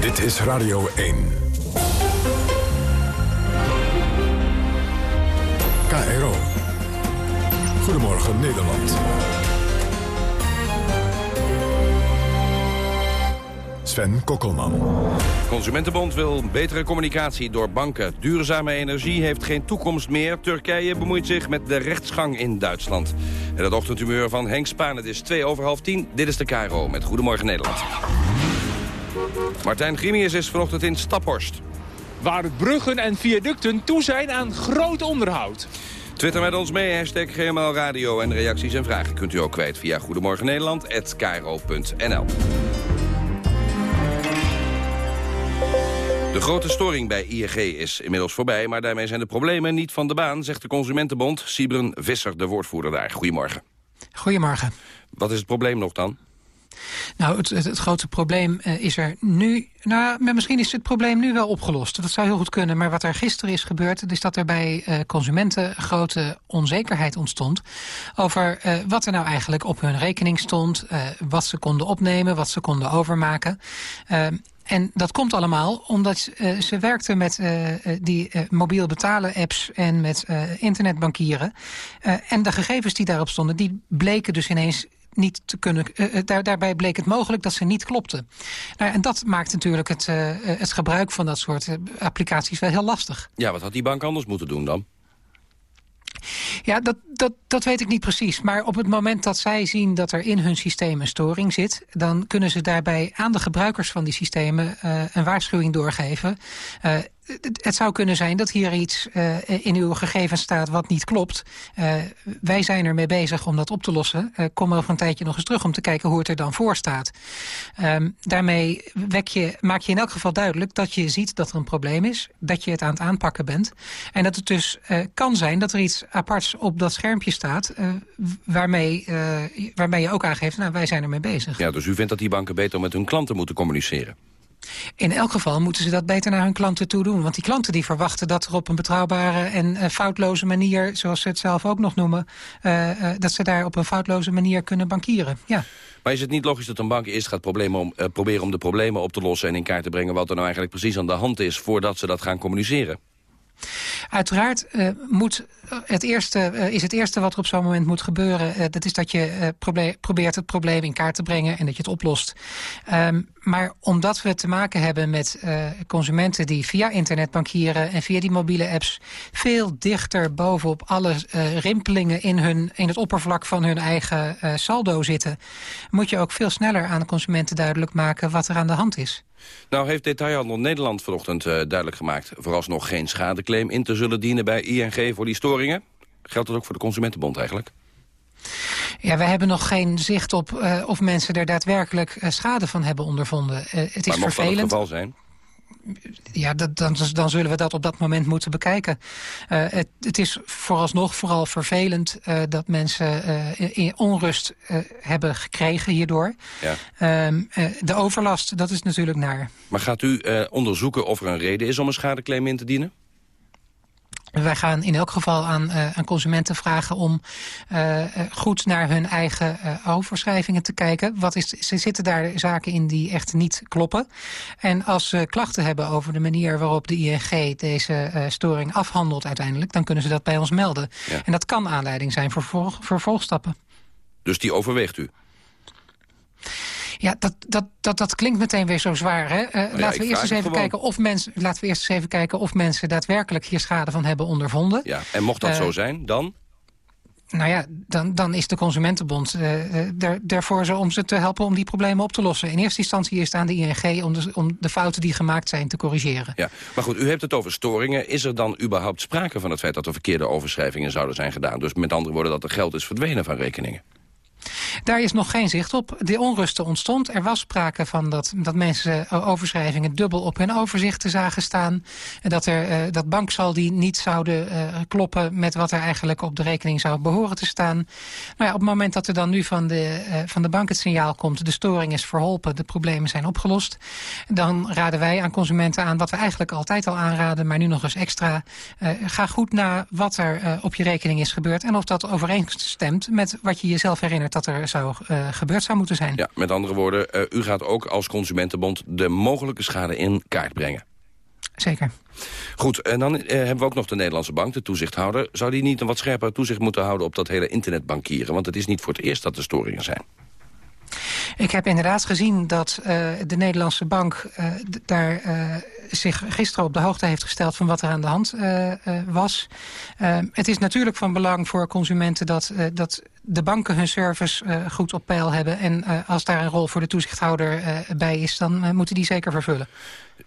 Dit is Radio 1. Goedemorgen Nederland. Sven Kokkelman. Consumentenbond wil betere communicatie door banken. Duurzame energie heeft geen toekomst meer. Turkije bemoeit zich met de rechtsgang in Duitsland. En het ochtendhumeur van Henk Spaan. Het is twee over half tien. Dit is de KRO met Goedemorgen Nederland. Martijn Grimius is vanochtend in Staphorst. Waar bruggen en viaducten toe zijn aan groot onderhoud. Twitter met ons mee, hashtag GML Radio. En reacties en vragen kunt u ook kwijt via Goedemorgen. De grote storing bij ING is inmiddels voorbij, maar daarmee zijn de problemen niet van de baan, zegt de Consumentenbond. Sibren Visser, de woordvoerder daar. Goedemorgen. Goedemorgen. Wat is het probleem nog dan? Nou, het, het, grote probleem uh, is er nu... Nou, misschien is het probleem nu wel opgelost. Dat zou heel goed kunnen. Maar wat er gisteren is gebeurd... is dat er bij uh, consumenten grote onzekerheid ontstond... over uh, wat er nou eigenlijk op hun rekening stond... wat ze konden opnemen, wat ze konden overmaken... En dat komt allemaal omdat uh, ze werkten met die uh, mobiel betalen apps en met internetbankieren. en de gegevens die daarop stonden, die bleken dus ineens niet te kunnen... Uh, daar, daarbij bleek het mogelijk dat ze niet klopten. Nou, en dat maakt natuurlijk het, uh, het gebruik van dat soort applicaties wel heel lastig. Ja, wat had die bank anders moeten doen dan? Ja, dat, dat, dat weet ik niet precies. Maar op het moment dat zij zien dat er in hun systeem een storing zit... dan kunnen ze daarbij aan de gebruikers van die systemen uh, een waarschuwing doorgeven. Uh, het zou kunnen zijn dat hier iets uh, in uw gegevens staat wat niet klopt. Uh, wij zijn ermee bezig om dat op te lossen. Uh, kom over een tijdje nog eens terug om te kijken hoe het er dan voor staat. Um, daarmee wek je, maak je in elk geval duidelijk dat je ziet dat er een probleem is. Dat je het aan het aanpakken bent. En dat het dus kan zijn dat er iets aparts op dat schermpje staat... waarmee, waarmee je ook aangeeft, nou wij zijn ermee bezig. Ja, dus u vindt dat die banken beter met hun klanten moeten communiceren? In elk geval moeten ze dat beter naar hun klanten toe doen. Want die klanten die verwachten dat er op een betrouwbare en uh, foutloze manier... zoals ze het zelf ook nog noemen... Uh, uh, dat ze daar op een foutloze manier kunnen bankieren. Ja. Maar is het niet logisch dat een bank eerst gaat problemen om, proberen om de problemen op te lossen... en in kaart te brengen wat er nou eigenlijk precies aan de hand is... voordat ze dat gaan communiceren? Uiteraard uh, moet het eerste, uh, is het eerste wat er op zo'n moment moet gebeuren... Uh, dat is dat je probeert het probleem in kaart te brengen en dat je het oplost. Um, maar omdat we te maken hebben met consumenten die via internet bankieren... en via die mobiele apps veel dichter bovenop alle rimpelingen... In, hun, in het oppervlak van hun eigen saldo zitten... moet je ook veel sneller aan de consumenten duidelijk maken wat er aan de hand is. Nou heeft Detailhandel Nederland vanochtend duidelijk gemaakt... vooralsnog geen schadeclaim in te zullen dienen bij ING voor die Geldt dat ook voor de Consumentenbond eigenlijk? Ja, wij hebben nog geen zicht op uh, of mensen er daadwerkelijk uh, schade van hebben ondervonden. Uh, het is maar vervelend. dat het geval zijn? ja, dat, dan, dan zullen we dat op dat moment moeten bekijken. Uh, het, het, is vooralsnog vooral vervelend uh, dat mensen uh, onrust hebben gekregen hierdoor. Ja. Uh, de overlast, dat is natuurlijk naar. Maar gaat u onderzoeken of er een reden is om een schadeclaim in te dienen? Wij gaan in elk geval aan, uh, aan consumenten vragen om uh, goed naar hun eigen uh, overschrijvingen te kijken. Wat is, ze zitten daar zaken in die echt niet kloppen. En als ze klachten hebben over de manier waarop de ING deze storing afhandelt uiteindelijk... dan kunnen ze dat bij ons melden. Ja. En dat kan aanleiding zijn voor vervolg, vervolgstappen. Dus die overweegt u? Ja, dat, dat, dat, dat klinkt meteen weer zo zwaar. Hè? Uh, ja, laten, we eerst eens even gewoon. kijken of mensen, laten we eerst eens even kijken of mensen daadwerkelijk hier schade van hebben ondervonden. Ja, en mocht dat Uh, zo zijn, dan? Nou ja, dan, dan is de Consumentenbond uh, er, ervoor zo om ze te helpen om die problemen op te lossen. In eerste instantie is het aan de ING om de, om de fouten die gemaakt zijn te corrigeren. Ja, maar goed, u hebt het over storingen. Is er dan überhaupt sprake van het feit dat er verkeerde overschrijvingen zouden zijn gedaan? Dus met andere woorden dat er geld is verdwenen van rekeningen? Daar is nog geen zicht op. De onrust ontstond. Er was sprake van dat, dat mensen uh, overschrijvingen dubbel op hun overzichten zagen staan. Dat, er, uh, dat banksaldi niet zouden uh, kloppen met wat er eigenlijk op de rekening zou behoren te staan. Maar ja, op het moment dat er dan nu van de, van de bank het signaal komt... de storing is verholpen, de problemen zijn opgelost... dan raden wij aan consumenten aan wat we eigenlijk altijd al aanraden... maar nu nog eens extra. ga goed na wat er op je rekening is gebeurd... en of dat overeenstemt met wat je jezelf herinnert dat er zou, uh, gebeurd zou moeten zijn. Ja, met andere woorden, uh, u gaat ook als Consumentenbond de mogelijke schade in kaart brengen. Zeker. Goed, en dan uh, hebben we ook nog de Nederlandse Bank, de toezichthouder. Zou die niet een wat scherper toezicht moeten houden op dat hele internetbankieren? Want het is niet voor het eerst dat er storingen zijn. Ik heb inderdaad gezien dat uh, de Nederlandse bank uh, daar uh, zich gisteren op de hoogte heeft gesteld van wat er aan de hand was. het is natuurlijk van belang voor consumenten dat, dat de banken hun service goed op peil hebben. En als daar een rol voor de toezichthouder bij is, dan moeten die zeker vervullen.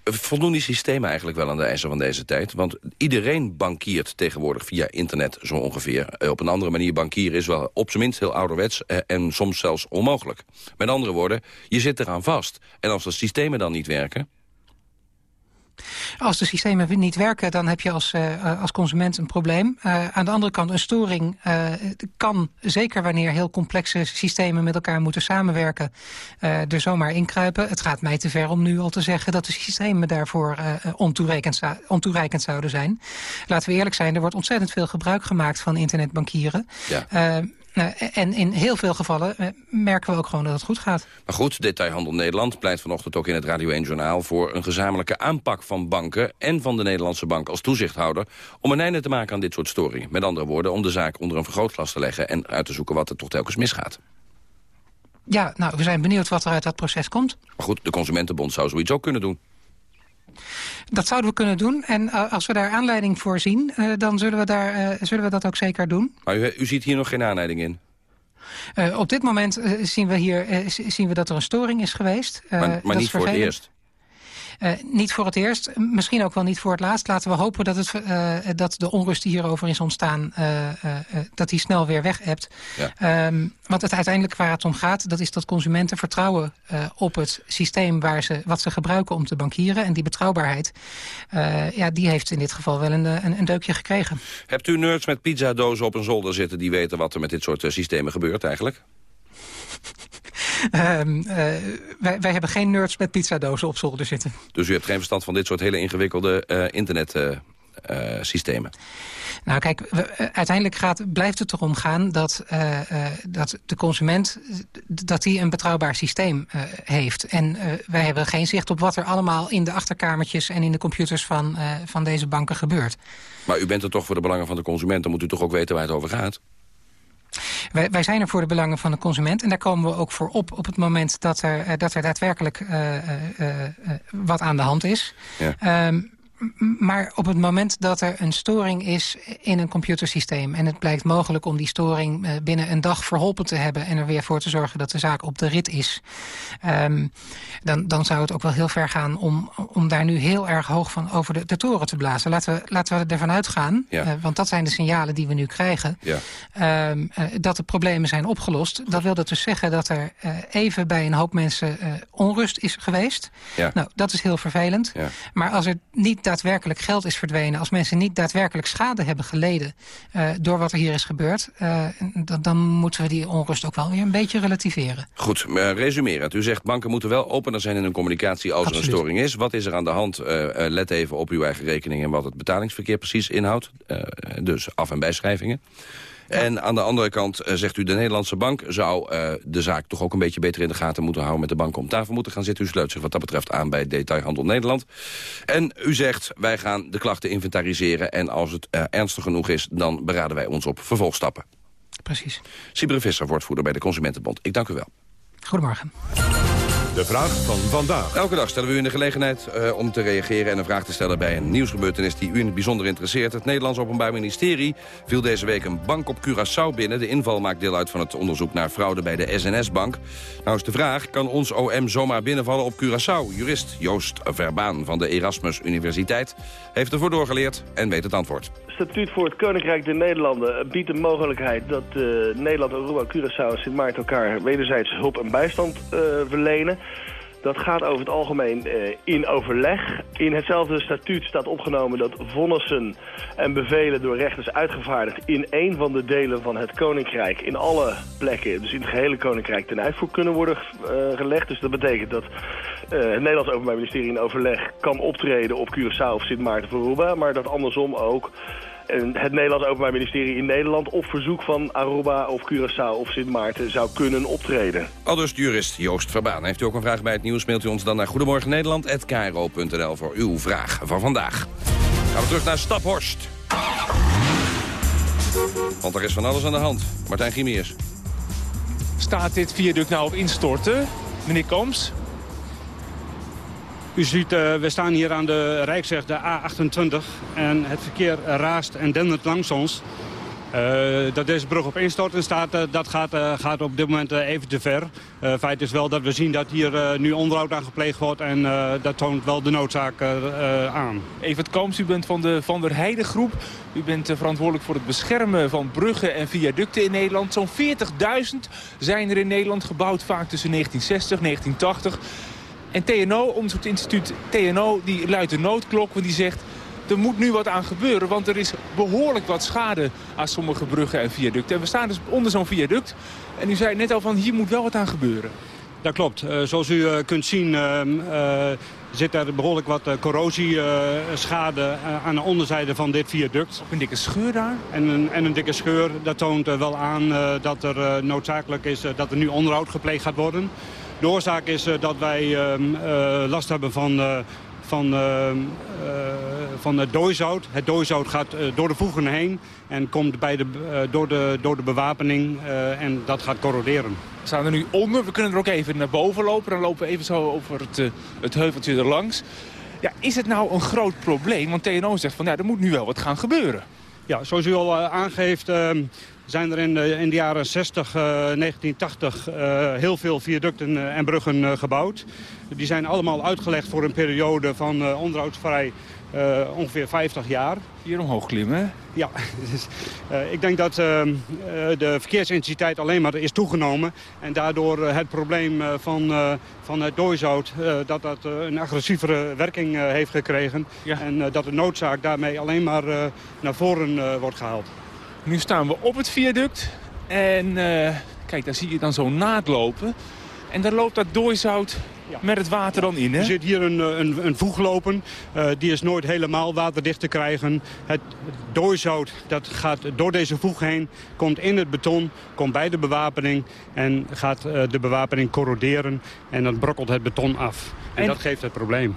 Voldoen die systemen eigenlijk wel aan de eisen van deze tijd? Want iedereen bankiert tegenwoordig via internet zo ongeveer. Op een andere manier bankieren is wel op zijn minst heel ouderwets... en soms zelfs onmogelijk. Met andere woorden, je zit eraan vast. En als de systemen dan niet werken... Als de systemen niet werken, dan heb je als, uh, als consument een probleem. Uh, aan de andere kant, een storing uh, kan, zeker wanneer heel complexe systemen met elkaar moeten samenwerken, er zomaar inkruipen. Het gaat mij te ver om nu al te zeggen dat de systemen daarvoor ontoereikend, ontoereikend zouden zijn. Laten we eerlijk zijn, er wordt ontzettend veel gebruik gemaakt van internetbankieren. Ja. Uh, en in heel veel gevallen uh, merken we ook gewoon dat het goed gaat. Maar goed, Detailhandel Nederland pleit vanochtend ook in het Radio 1 Journaal... voor een gezamenlijke aanpak van banken en van de Nederlandse bank als toezichthouder... om een einde te maken aan dit soort storingen. Met andere woorden, om de zaak onder een vergrootglas te leggen... en uit te zoeken wat er toch telkens misgaat. Ja, nou, we zijn benieuwd wat er uit dat proces komt. Maar goed, de Consumentenbond zou zoiets ook kunnen doen. Dat zouden we kunnen doen. En uh, als we daar aanleiding voor zien, uh, dan zullen we, daar, uh, zullen we dat ook zeker doen. Maar u, u ziet hier nog geen aanleiding in? op dit moment zien, we hier, zien we dat er een storing is geweest. maar maar niet voor het eerst? Uh, niet voor het eerst, misschien ook wel niet voor het laatst. Laten we hopen dat, het, uh, dat de onrust die hierover is ontstaan... Uh, dat die snel weer weg hebt. Ja. Um, want het uiteindelijk waar het om gaat... dat is dat consumenten vertrouwen op het systeem... Waar ze, wat ze gebruiken om te bankieren. En die betrouwbaarheid, ja, die heeft in dit geval wel een, een, een deukje gekregen. Hebt u nerds met pizzadozen op een zolder zitten... die weten wat er met dit soort systemen gebeurt eigenlijk? Um, uh, wij, wij, hebben geen nerds met pizzadozen op zolder zitten. Dus u hebt geen verstand van dit soort hele ingewikkelde uh, internet... Uh, eh, systemen? Nou kijk, we, eh, uiteindelijk gaat, blijft het erom gaan dat, eh, eh, dat de consument dat die een betrouwbaar systeem eh, heeft. En eh, wij hebben geen zicht op wat er allemaal in de achterkamertjes en in de computers van, eh, van deze banken gebeurt. Maar u bent er toch voor de belangen van de consument... dan moet u toch ook weten waar het over gaat? Wij, wij zijn er voor de belangen van de consument en daar komen we ook voor op op het moment dat er, eh, dat er daadwerkelijk eh, eh, wat aan de hand is. Ja. Ehm, maar op het moment dat er een storing is in een computersysteem... en het blijkt mogelijk om die storing eh, binnen een dag verholpen te hebben... en er weer voor te zorgen dat de zaak op de rit is... ehm, dan, dan zou het ook wel heel ver gaan om, om daar nu heel erg hoog van over de, de toren te blazen. Laten we, laten we ervan uitgaan, Ja. eh, want dat zijn de signalen die we nu krijgen... Ja. ehm, eh, dat de problemen zijn opgelost. Dat wil dat dus zeggen dat er even bij een hoop mensen onrust is geweest. Ja. Nou, dat is heel vervelend. Maar als er niet daadwerkelijk geld is verdwenen... als mensen niet daadwerkelijk schade hebben geleden... eh, door wat er hier is gebeurd... eh, dan, dan moeten we die onrust ook wel weer een beetje relativeren. Goed, uh, resumerend. U zegt banken moeten wel opener zijn in hun communicatie als er een storing is. Wat is er aan de hand? Eh, eh, let even op uw eigen rekening en wat het betalingsverkeer precies inhoudt. Eh, dus af- en bijschrijvingen. En aan de andere kant eh, zegt u, de Nederlandse bank zou eh, de zaak toch ook een beetje beter in de gaten moeten houden met de banken om tafel moeten gaan zitten. U sluit zich wat dat betreft aan bij Detailhandel Nederland. En u zegt, wij gaan de klachten inventariseren en als het eh, ernstig genoeg is, dan beraden wij ons op vervolgstappen. Precies. Sibere Visser, woordvoerder bij de Consumentenbond. Ik dank u wel. Goedemorgen. De vraag van vandaag. Elke dag stellen we u in de gelegenheid eh, om te reageren en een vraag te stellen bij een nieuwsgebeurtenis die u in bijzonder interesseert. Het Nederlands Openbaar Ministerie viel deze week een bank op Curaçao binnen. De inval maakt deel uit van het onderzoek naar fraude bij de SNS-bank. Nou is de vraag, kan ons OM zomaar binnenvallen op Curaçao? Jurist Joost Verbaan van de Erasmus Universiteit heeft ervoor doorgeleerd en weet het antwoord. Statuut voor het Koninkrijk der Nederlanden biedt de mogelijkheid dat eh, Nederland, Aruba, Curaçao en Sint Maarten elkaar wederzijds hulp en bijstand eh, verlenen. Dat gaat over het algemeen eh, in overleg. In hetzelfde statuut staat opgenomen dat vonnissen en bevelen door rechters uitgevaardigd in één van de delen van het Koninkrijk in alle plekken, dus in het gehele Koninkrijk, ten uitvoer kunnen worden gelegd. Dus dat betekent dat het Nederlands Openbaar Ministerie in overleg kan optreden op Curaçao of Sint Maarten of Aruba, maar dat andersom ook het Nederlands Openbaar Ministerie in Nederland op verzoek van Aruba of Curaçao of Sint Maarten zou kunnen optreden. Aldus jurist Joost Verbaan. Heeft u ook een vraag bij het nieuws, mailt u ons dan naar goedemorgennederland.kro.nl voor uw vraag van vandaag. Gaan we terug naar Staphorst. Want er is van alles aan de hand. Martijn Gimiers. Staat dit viaduct nou op instorten, meneer Kooms? U ziet, uh, we staan hier aan de Rijksweg, de A28. En het verkeer raast en dendert langs ons. Uh, dat deze brug op instorten staat, uh, dat gaat, gaat, op dit moment even te ver. feit is wel dat we zien dat hier nu onderhoud aan gepleegd wordt. En dat toont wel de noodzaak aan. Evert Kooms, u bent van de Van der Heijden groep. U bent verantwoordelijk voor het beschermen van bruggen en viaducten in Nederland. Zo'n 40.000 zijn er in Nederland gebouwd, vaak tussen 1960 en 1980. En TNO, onderzoeksinstituut TNO, die luidt de noodklok, want die zegt... er moet nu wat aan gebeuren, want er is behoorlijk wat schade aan sommige bruggen en viaducten. En we staan dus onder zo'n viaduct. En u zei net al van, hier moet wel wat aan gebeuren. Dat klopt. Uh, zoals u uh, kunt zien uh, zit er behoorlijk wat corrosieschade aan de onderzijde van dit viaduct. Een dikke scheur daar? En een, en een dikke scheur. Dat toont wel aan dat er noodzakelijk is dat er nu onderhoud gepleegd gaat worden. De oorzaak is uh, dat wij uh, uh, last hebben van, van, van het dooizout. Het dooizout gaat door de voegen heen en komt bij de, door, de, door de bewapening en dat gaat corroderen. We staan er nu onder. We kunnen er ook even naar boven lopen. Dan lopen we even zo over het, het heuveltje erlangs. Ja, is het nou een groot probleem? Want TNO zegt van ja, er moet nu wel wat gaan gebeuren. Ja, zoals u al aangeeft ehm, zijn er in de, in de jaren 60, uh, 1980 uh, heel veel viaducten en bruggen gebouwd. Die zijn allemaal uitgelegd voor een periode van onderhoudsvrij ongeveer 50 jaar. Hier omhoog klimmen, Ja, dus, ik denk dat de verkeersintensiteit alleen maar is toegenomen. En daardoor het probleem van, van het dooizout, dat dat een agressievere werking heeft gekregen. Ja. En dat de noodzaak daarmee alleen maar naar voren wordt gehaald. Nu staan we op het viaduct en uh, kijk, daar zie je dan zo'n naad lopen. En daar loopt dat dooizout Met het water dan in, hè? Er zit hier een, eh, een, een voeg lopen. Eh, die is nooit helemaal waterdicht te krijgen. Het dooizout dat gaat door deze voeg heen, komt in het beton, komt bij de bewapening... en gaat eh, de bewapening corroderen en dan brokkelt het beton af. En, En- dat geeft het probleem.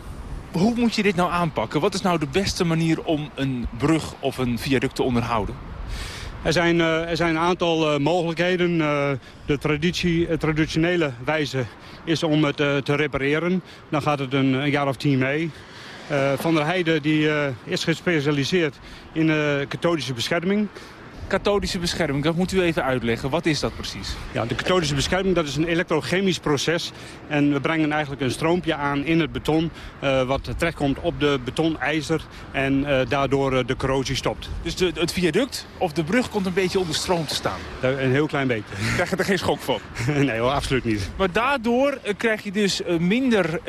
Hoe moet je dit nou aanpakken? Wat is nou de beste manier om een brug of een viaduct te onderhouden? Er zijn, eh, er zijn een aantal eh, mogelijkheden. Eh, de traditie, traditionele wijze is om het te repareren. Dan gaat het een, jaar of tien mee. Van der Heijden die, is gespecialiseerd in kathodische bescherming. Kathodische bescherming, dat moet u even uitleggen. Wat is dat precies? Ja, de kathodische bescherming dat is een elektrochemisch proces. En we brengen eigenlijk een stroompje aan in het beton... eh, wat terechtkomt op de betonijzer en eh, daardoor eh, de corrosie stopt. Dus de, het viaduct of de brug komt een beetje onder stroom te staan? Een heel klein beetje. Krijg je er geen schok van? nee hoor, absoluut niet. Maar daardoor krijg je dus minder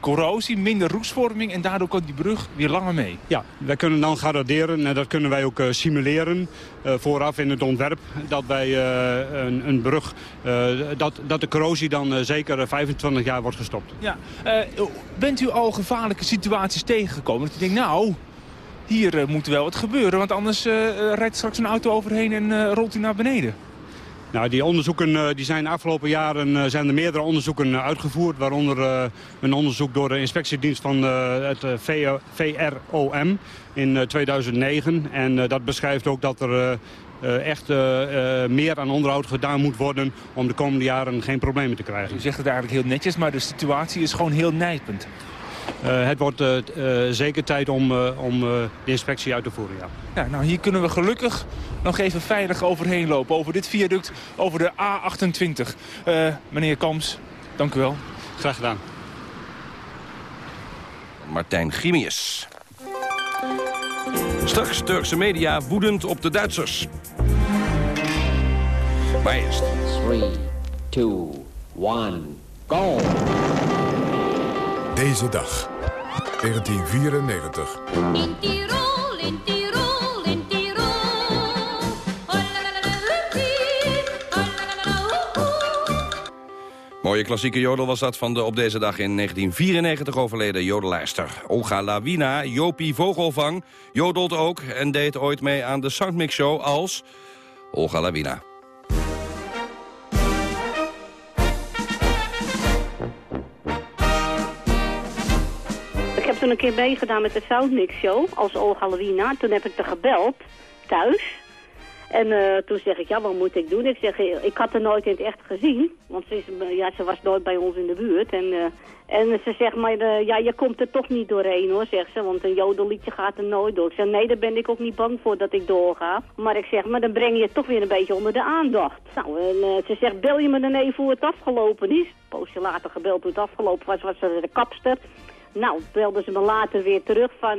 corrosie, minder roestvorming... en daardoor kan die brug weer langer mee. Ja, wij kunnen dan graderen en dat kunnen wij ook simuleren vooraf in het ontwerp. Dat wij eh, een, een brug, eh, dat, dat de corrosie dan eh, zeker eh, 25 jaar wordt gestopt. Ja. Eh, bent u al gevaarlijke situaties tegengekomen? Dat u denkt, nou, hier eh, moet wel wat gebeuren... want anders eh, eh, rijdt straks een auto overheen en eh, rolt u naar beneden. Nou, die onderzoeken eh, die zijn de afgelopen jaren eh, zijn er meerdere onderzoeken eh, uitgevoerd. Waaronder eh, een onderzoek door de inspectiedienst van eh, het eh, VROM in eh, 2009. En eh, dat beschrijft ook dat er eh, eh, echt eh, eh, meer aan onderhoud gedaan moet worden... om de komende jaren geen problemen te krijgen. U zegt het eigenlijk heel netjes, maar de situatie is gewoon heel nijpend. Eh, het wordt eh, eh, zeker tijd om, eh, om eh, de inspectie uit te voeren, ja. Ja, nou, hier kunnen we gelukkig nog even veilig overheen lopen. Over dit viaduct, over de A28. Eh, meneer Kams, dank u wel. Graag gedaan. Martijn Grimius. Straks Turkse media woedend op de Duitsers. Maar eerst. 3, 2, 1, go! Deze dag, 1994. In Tirol, in Tirol, Mooie klassieke jodel was dat van de op deze dag in 1994 overleden jodelaarster. Olga Lawina, Jopie Vogelvang, jodelt ook... en deed ooit mee aan de Soundmix Show als Olga Lawina. Ik heb toen een keer meegedaan met de Soundmix Show als Olga Lawina. Toen heb ik er gebeld, thuis. En eh, toen zeg ik, ja, wat moet ik doen? Ik zeg, eh, ik had haar nooit in het echt gezien. Want ze, is, eh, ja, ze was nooit bij ons in de buurt. En, en ze zegt, maar ja, je komt er toch niet doorheen hoor, zegt ze. Want een jodelliedje gaat er nooit door. Ik zeg, nee, daar ben ik ook niet bang voor dat ik doorga. Maar ik zeg, maar dan breng je het toch weer een beetje onder de aandacht. Nou, en ze zegt, bel je me dan even hoe het afgelopen is? Een poosje later gebeld hoe het afgelopen was, was ze de kapster. Nou, belden ze me later weer terug van...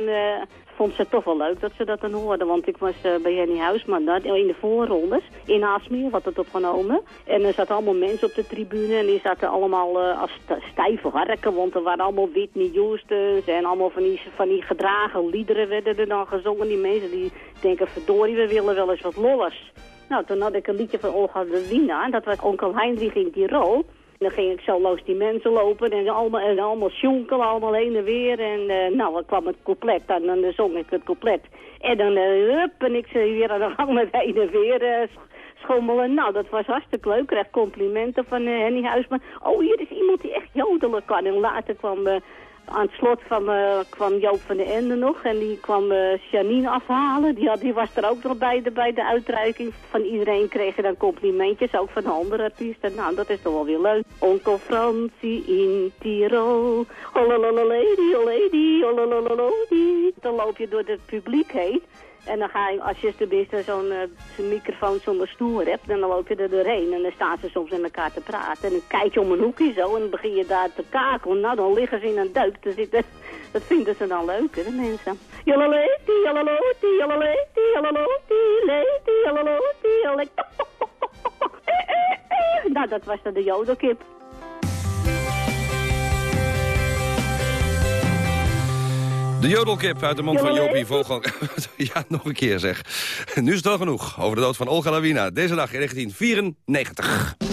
vond ze toch wel leuk dat ze dat dan hoorden. Want ik was eh, bij Jenny Huisman daar in de voorrondes. In Aalsmeer had het opgenomen. En er zaten allemaal mensen op de tribune. En die zaten allemaal eh, als st- stijve harken. Want er waren allemaal Whitney Houston's. En allemaal van die, van die gedragen liederen werden er dan gezongen. Die mensen die denken, verdorie, we willen wel eens wat lollers. Nou, toen had ik een liedje van Olga de Wina. En dat was onkel Heinrich in Tirol. Dan ging ik zo langs die mensen lopen en allemaal, en allemaal sjonkelen, allemaal heen en weer. En eh, nou, dan kwam het couplet en dan zong ik het couplet. En dan uh, hup, en ik ze weer aan de gang met heen en weer eh, sch- schommelen. Nou, dat was hartstikke leuk. Ik kreeg complimenten van Henny Huisman. Oh, hier is iemand die echt jodelen kan. En later kwam... aan het slot kwam, eh, kwam Joop van den Ende nog en die kwam eh, Janine afhalen. Die, die was er ook nog bij de, bij de uitreiking. Van iedereen kreeg dan complimentjes, ook van de andere artiesten. Nou, dat is toch wel weer leuk. Onkel Fransie in Tirol. Ololololady, olady, ololololody. Dan loop je door het publiek heen. En dan ga je, als je tenminste zo'n eh, zo'n microfoon zonder snoer hebt, dan loop je er doorheen. En dan staan ze soms met elkaar te praten. En dan kijk je om een hoekje zo en dan begin je daar te kakelen. Nou, dan liggen ze in een duik te zitten. Dat vinden ze dan leuk, hè, de mensen. Jololeti, jololoti, jololeti, jololoti, leti, jololeti. Nou, dat was dan de jodelkip. De jodelkip uit de mond van Jopie Vogel. ja, nog een keer zeg. Nu is het al genoeg over de dood van Olga Lawina. Deze dag in 1994.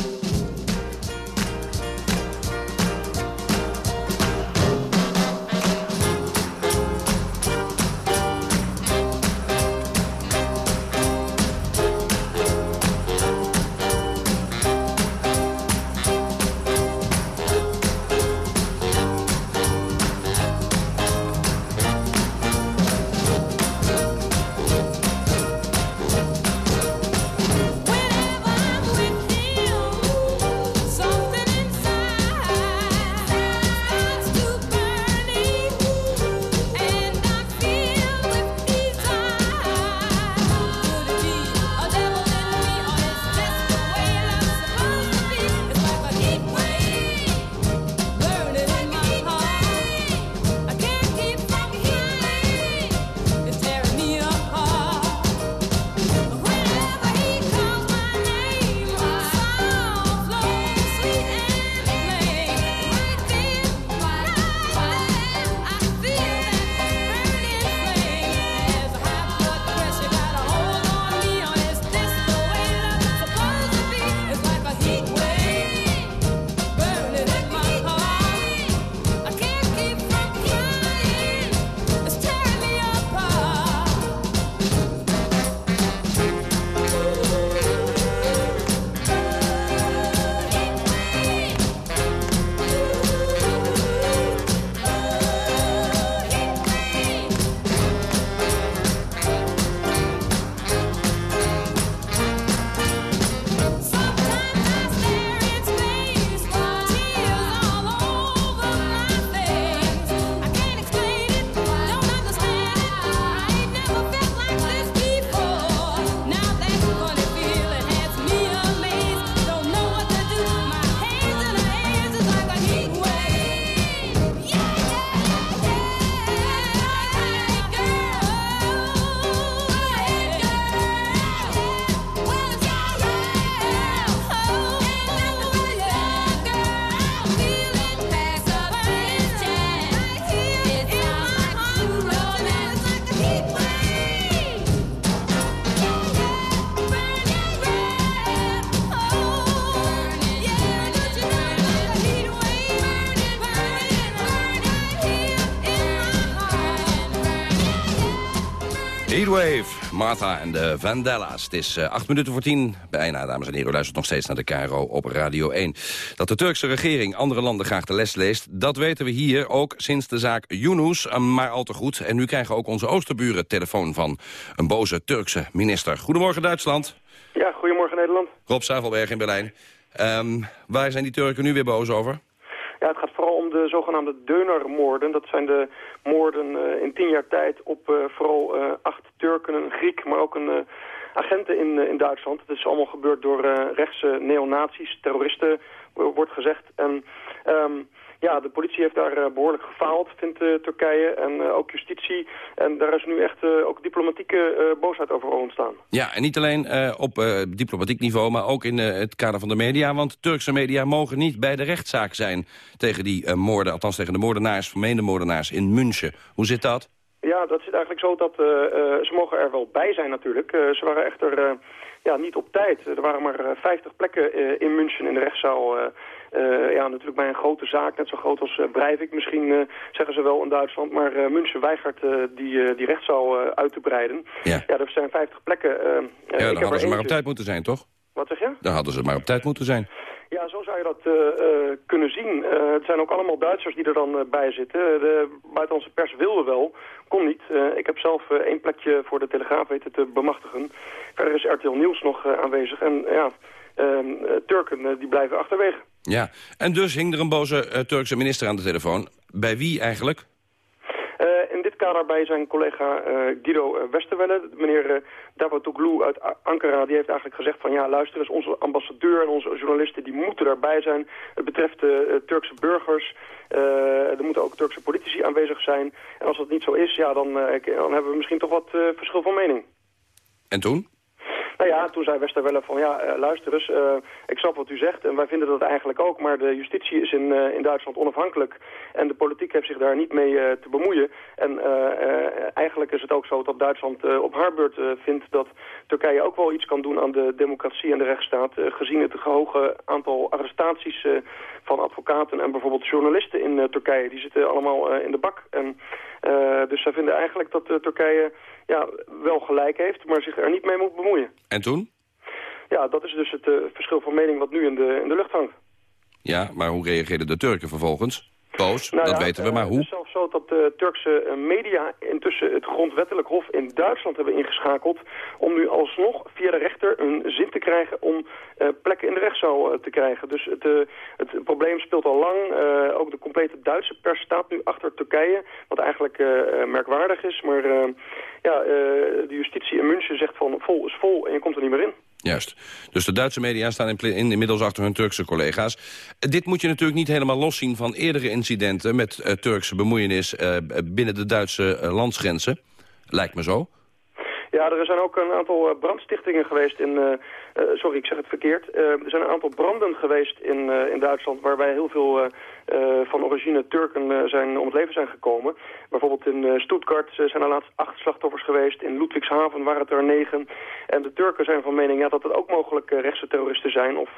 Heatwave, Martha en de Vandellas. Het is uh, acht minuten voor tien. Bijna, dames en heren, u luistert nog steeds naar de KRO op Radio 1. Dat de Turkse regering andere landen graag de les leest... dat weten we hier ook sinds de zaak Yunus, uh, maar al te goed. En nu krijgen ook onze oosterburen telefoon van een boze Turkse minister. Goedemorgen Duitsland. Ja, goedemorgen Nederland. Rob Zavelberg in Berlijn. Um, waar zijn die Turken nu weer boos over? Ja, het gaat vooral om de zogenaamde Deunermoorden. Dat zijn de moorden uh, in tien jaar tijd op uh, vooral uh, acht Turken, een Griek, maar ook een agenten in, in Duitsland. Het is allemaal gebeurd door rechtse neonazies, terroristen, wordt gezegd. En um, ja, de politie heeft daar uh, behoorlijk gefaald, vindt uh, Turkije. En uh, ook justitie. En daar is nu echt ook diplomatieke boosheid over ontstaan. Ja, en niet alleen op diplomatiek niveau, maar ook in het kader van de media. Want Turkse media mogen niet bij de rechtszaak zijn tegen die moorden. Althans tegen de moordenaars, vermeende moordenaars in München. Hoe zit dat? Ja, dat zit eigenlijk zo dat ze mogen er wel bij zijn natuurlijk. ze waren echter ja, niet op tijd. Er waren maar 50 plekken in München in de rechtszaal uh, ja, natuurlijk bij een grote zaak, net zo groot als Breivik misschien, zeggen ze wel in Duitsland. Maar München weigert die, die rechtszaal uit te breiden. Ja. ja, er zijn 50 plekken. ja, dan hadden ze maar op tijd moeten zijn, toch? Wat zeg je? Dan hadden ze maar op tijd moeten zijn. Ja, zo zou je dat kunnen zien. het zijn ook allemaal Duitsers die er dan bij zitten. De buitenlandse pers wilde wel, kon niet. ik heb zelf één plekje voor de Telegraaf weten te bemachtigen. Verder is RTL Nieuws nog aanwezig. En ja, ehm, Turken die blijven achterwege. Ja, en dus hing er een boze Turkse minister aan de telefoon. Bij wie eigenlijk? Dit kader bij zijn collega uh, Guido Westerwelle. Meneer uh, Davutoglu uit Ankara die heeft eigenlijk gezegd van... ja, luister eens, onze ambassadeur en onze journalisten die moeten daarbij zijn. Het betreft de Turkse burgers. er moeten ook Turkse politici aanwezig zijn. En als dat niet zo is, ja, dan, dan hebben we misschien toch wat verschil van mening. En toen? Nou ja, toen zei Westerwelle van ja, uh, luister eens, uh, ik snap wat u zegt en wij vinden dat eigenlijk ook, maar de justitie is in, uh, in Duitsland onafhankelijk en de politiek heeft zich daar niet mee te bemoeien. En eigenlijk is het ook zo dat Duitsland op haar beurt vindt dat Turkije ook wel iets kan doen aan de democratie en de rechtsstaat, gezien het hoge aantal arrestaties van advocaten en bijvoorbeeld journalisten in Turkije. Die zitten allemaal in de bak. En, dus zij vinden eigenlijk dat Turkije ja, wel gelijk heeft, maar zich er niet mee moet bemoeien. En toen? Ja, dat is dus het verschil van mening wat nu in de, in de lucht hangt. Ja, maar hoe reageerden de Turken vervolgens? Nou dat ja, weten we, maar uh, hoe? Het is zelfs zo dat de Turkse media intussen het grondwettelijk hof in Duitsland hebben ingeschakeld... om nu alsnog via de rechter een zin te krijgen om uh, plekken in de rechtszaal te krijgen. Dus het, het probleem speelt al lang. ook de complete Duitse pers staat nu achter Turkije, wat eigenlijk merkwaardig is. Maar ja, de justitie in München zegt van vol is vol en je komt er niet meer in. Juist. Dus de Duitse media staan in, in, inmiddels achter hun Turkse collega's. Dit moet je natuurlijk niet helemaal loszien van eerdere incidenten... met uh, Turkse bemoeienis uh, binnen de Duitse landsgrenzen. Lijkt me zo. Ja, er zijn ook een aantal brandstichtingen geweest in... Sorry, ik zeg het verkeerd. Er zijn een aantal branden geweest in, in Duitsland... waarbij heel veel van origine Turken zijn om het leven zijn gekomen. Bijvoorbeeld in Stuttgart zijn er laatst acht slachtoffers geweest. In Ludwigshaven waren het er negen. En de Turken zijn van mening ja, dat het ook mogelijk rechtse terroristen zijn... of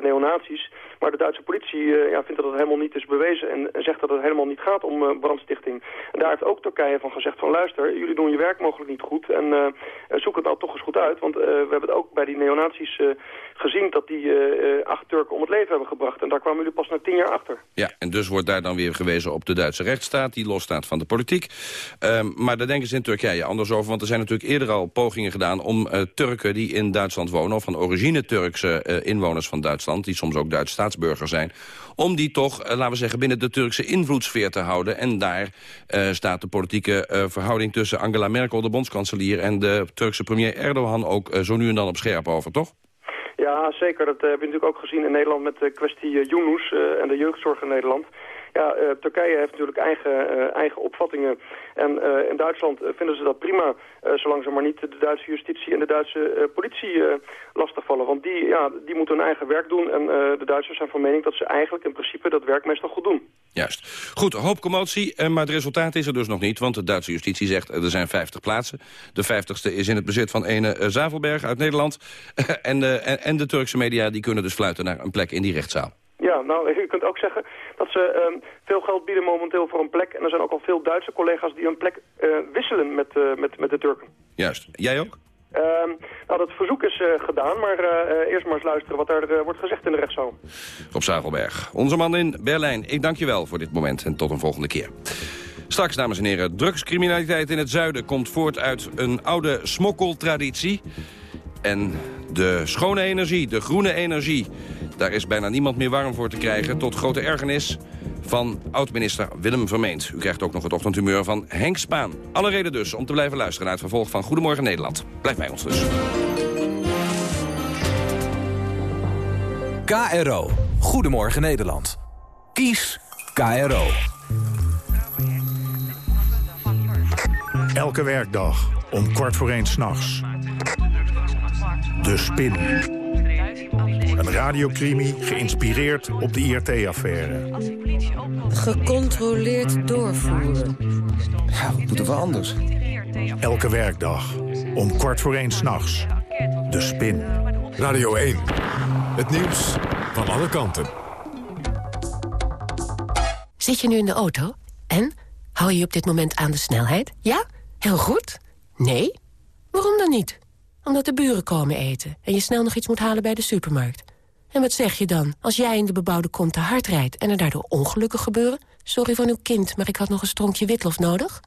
neonazies. Maar de Duitse politie ja, vindt dat het helemaal niet is bewezen... en zegt dat het helemaal niet gaat om brandstichting. En daar heeft ook Turkije van gezegd van... luister, jullie doen je werk mogelijk niet goed... en zoek het nou toch eens goed uit. Want we hebben het ook bij die neonazies gezien dat die acht Turken om het leven hebben gebracht. En daar kwamen jullie pas na tien jaar achter. Ja, en dus wordt daar dan weer gewezen op de Duitse rechtsstaat... die losstaat van de politiek. Um, maar daar denken ze in Turkije anders over. Want er zijn natuurlijk eerder al pogingen gedaan om uh, Turken die in Duitsland wonen... of van origine Turkse inwoners van Duitsland... die soms ook Duits staatsburger zijn... om die toch, laten we zeggen, binnen de Turkse invloedssfeer te houden. En daar staat de politieke verhouding tussen Angela Merkel, de bondskanselier... en de Turkse premier Erdogan ook zo nu en dan op scherp over, toch? Ja, zeker. Dat uh, heb je natuurlijk ook gezien in Nederland met de kwestie Yunus uh, en de jeugdzorg in Nederland. Ja, uh, Turkije heeft natuurlijk eigen, uh, eigen opvattingen. En uh, in Duitsland vinden ze dat prima, zolang ze maar niet de Duitse justitie en de Duitse politie lastigvallen. Want die, ja, die moeten hun eigen werk doen. En de Duitsers zijn van mening dat ze eigenlijk in principe dat werk meestal goed doen. Juist. Goed, hoop commotie, maar het resultaat is er dus nog niet. Want de Duitse justitie zegt er zijn 50 plaatsen. De 50ste is in het bezit van ene Zavelberg uit Nederland. en, en, en de Turkse media die kunnen dus fluiten naar een plek in die rechtszaal. Ja, nou, u kunt ook zeggen dat ze ehm, veel geld bieden momenteel voor een plek. En er zijn ook al veel Duitse collega's die hun plek eh, wisselen met, eh, met, met de Turken. Juist. Jij ook? Ehm, nou, dat verzoek is eh, gedaan, maar eerst maar eens luisteren wat daar wordt gezegd in de rechtszaal. Rob Zagelberg, onze man in Berlijn. Ik dank je wel voor dit moment en tot een volgende keer. Straks, dames en heren, drugscriminaliteit in het zuiden komt voort uit een oude smokkeltraditie. En de schone energie, de groene energie, daar is bijna niemand meer warm voor te krijgen... tot grote ergernis van oud-minister Willem Vermeend. U krijgt ook nog het ochtendhumeur van Henk Spaan. Alle reden dus om te blijven luisteren naar het vervolg van Goedemorgen Nederland. Blijf bij ons dus. KRO. Goedemorgen Nederland. Kies KRO. Elke werkdag om kwart voor één s'nachts. De Spin. Een radiocrimi geïnspireerd op de IRT-affaire. Gecontroleerd doorvoeren. Ja, wat moeten we anders? Elke werkdag om kwart voor één s'nachts. De Spin. Radio 1. Het nieuws van alle kanten. Zit je nu in de auto? En? Hou je op dit moment aan de snelheid? Ja? Heel goed? Nee? Waarom dan niet? Omdat de buren komen eten en je snel nog iets moet halen bij de supermarkt. En wat zeg je dan als jij in de bebouwde kom te hard rijdt... en er daardoor ongelukken gebeuren? Sorry van uw kind, maar ik had nog een stronkje witlof nodig.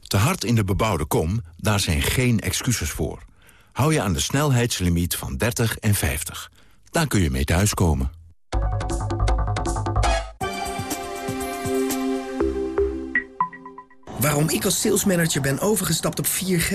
Te hard in de bebouwde kom, daar zijn geen excuses voor. Hou je aan de snelheidslimiet van 30 en 50. Daar kun je mee thuiskomen. Waarom ik als salesmanager ben overgestapt op 4G?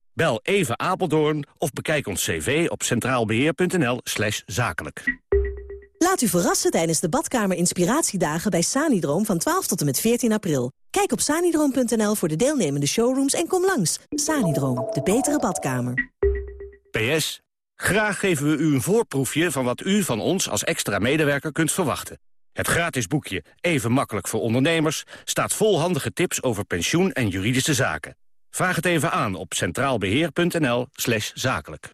Bel even Apeldoorn of bekijk ons cv op centraalbeheer.nl slash zakelijk. Laat u verrassen tijdens de badkamer inspiratiedagen bij Sanidroom van 12 tot en met 14 april. Kijk op sanidroom.nl voor de deelnemende showrooms en kom langs. Sanidroom, de betere badkamer. PS, graag geven we u een voorproefje van wat u van ons als extra medewerker kunt verwachten. Het gratis boekje Even makkelijk voor ondernemers staat vol handige tips over pensioen en juridische zaken. Vraag het even aan op centraalbeheer.nl zakelijk.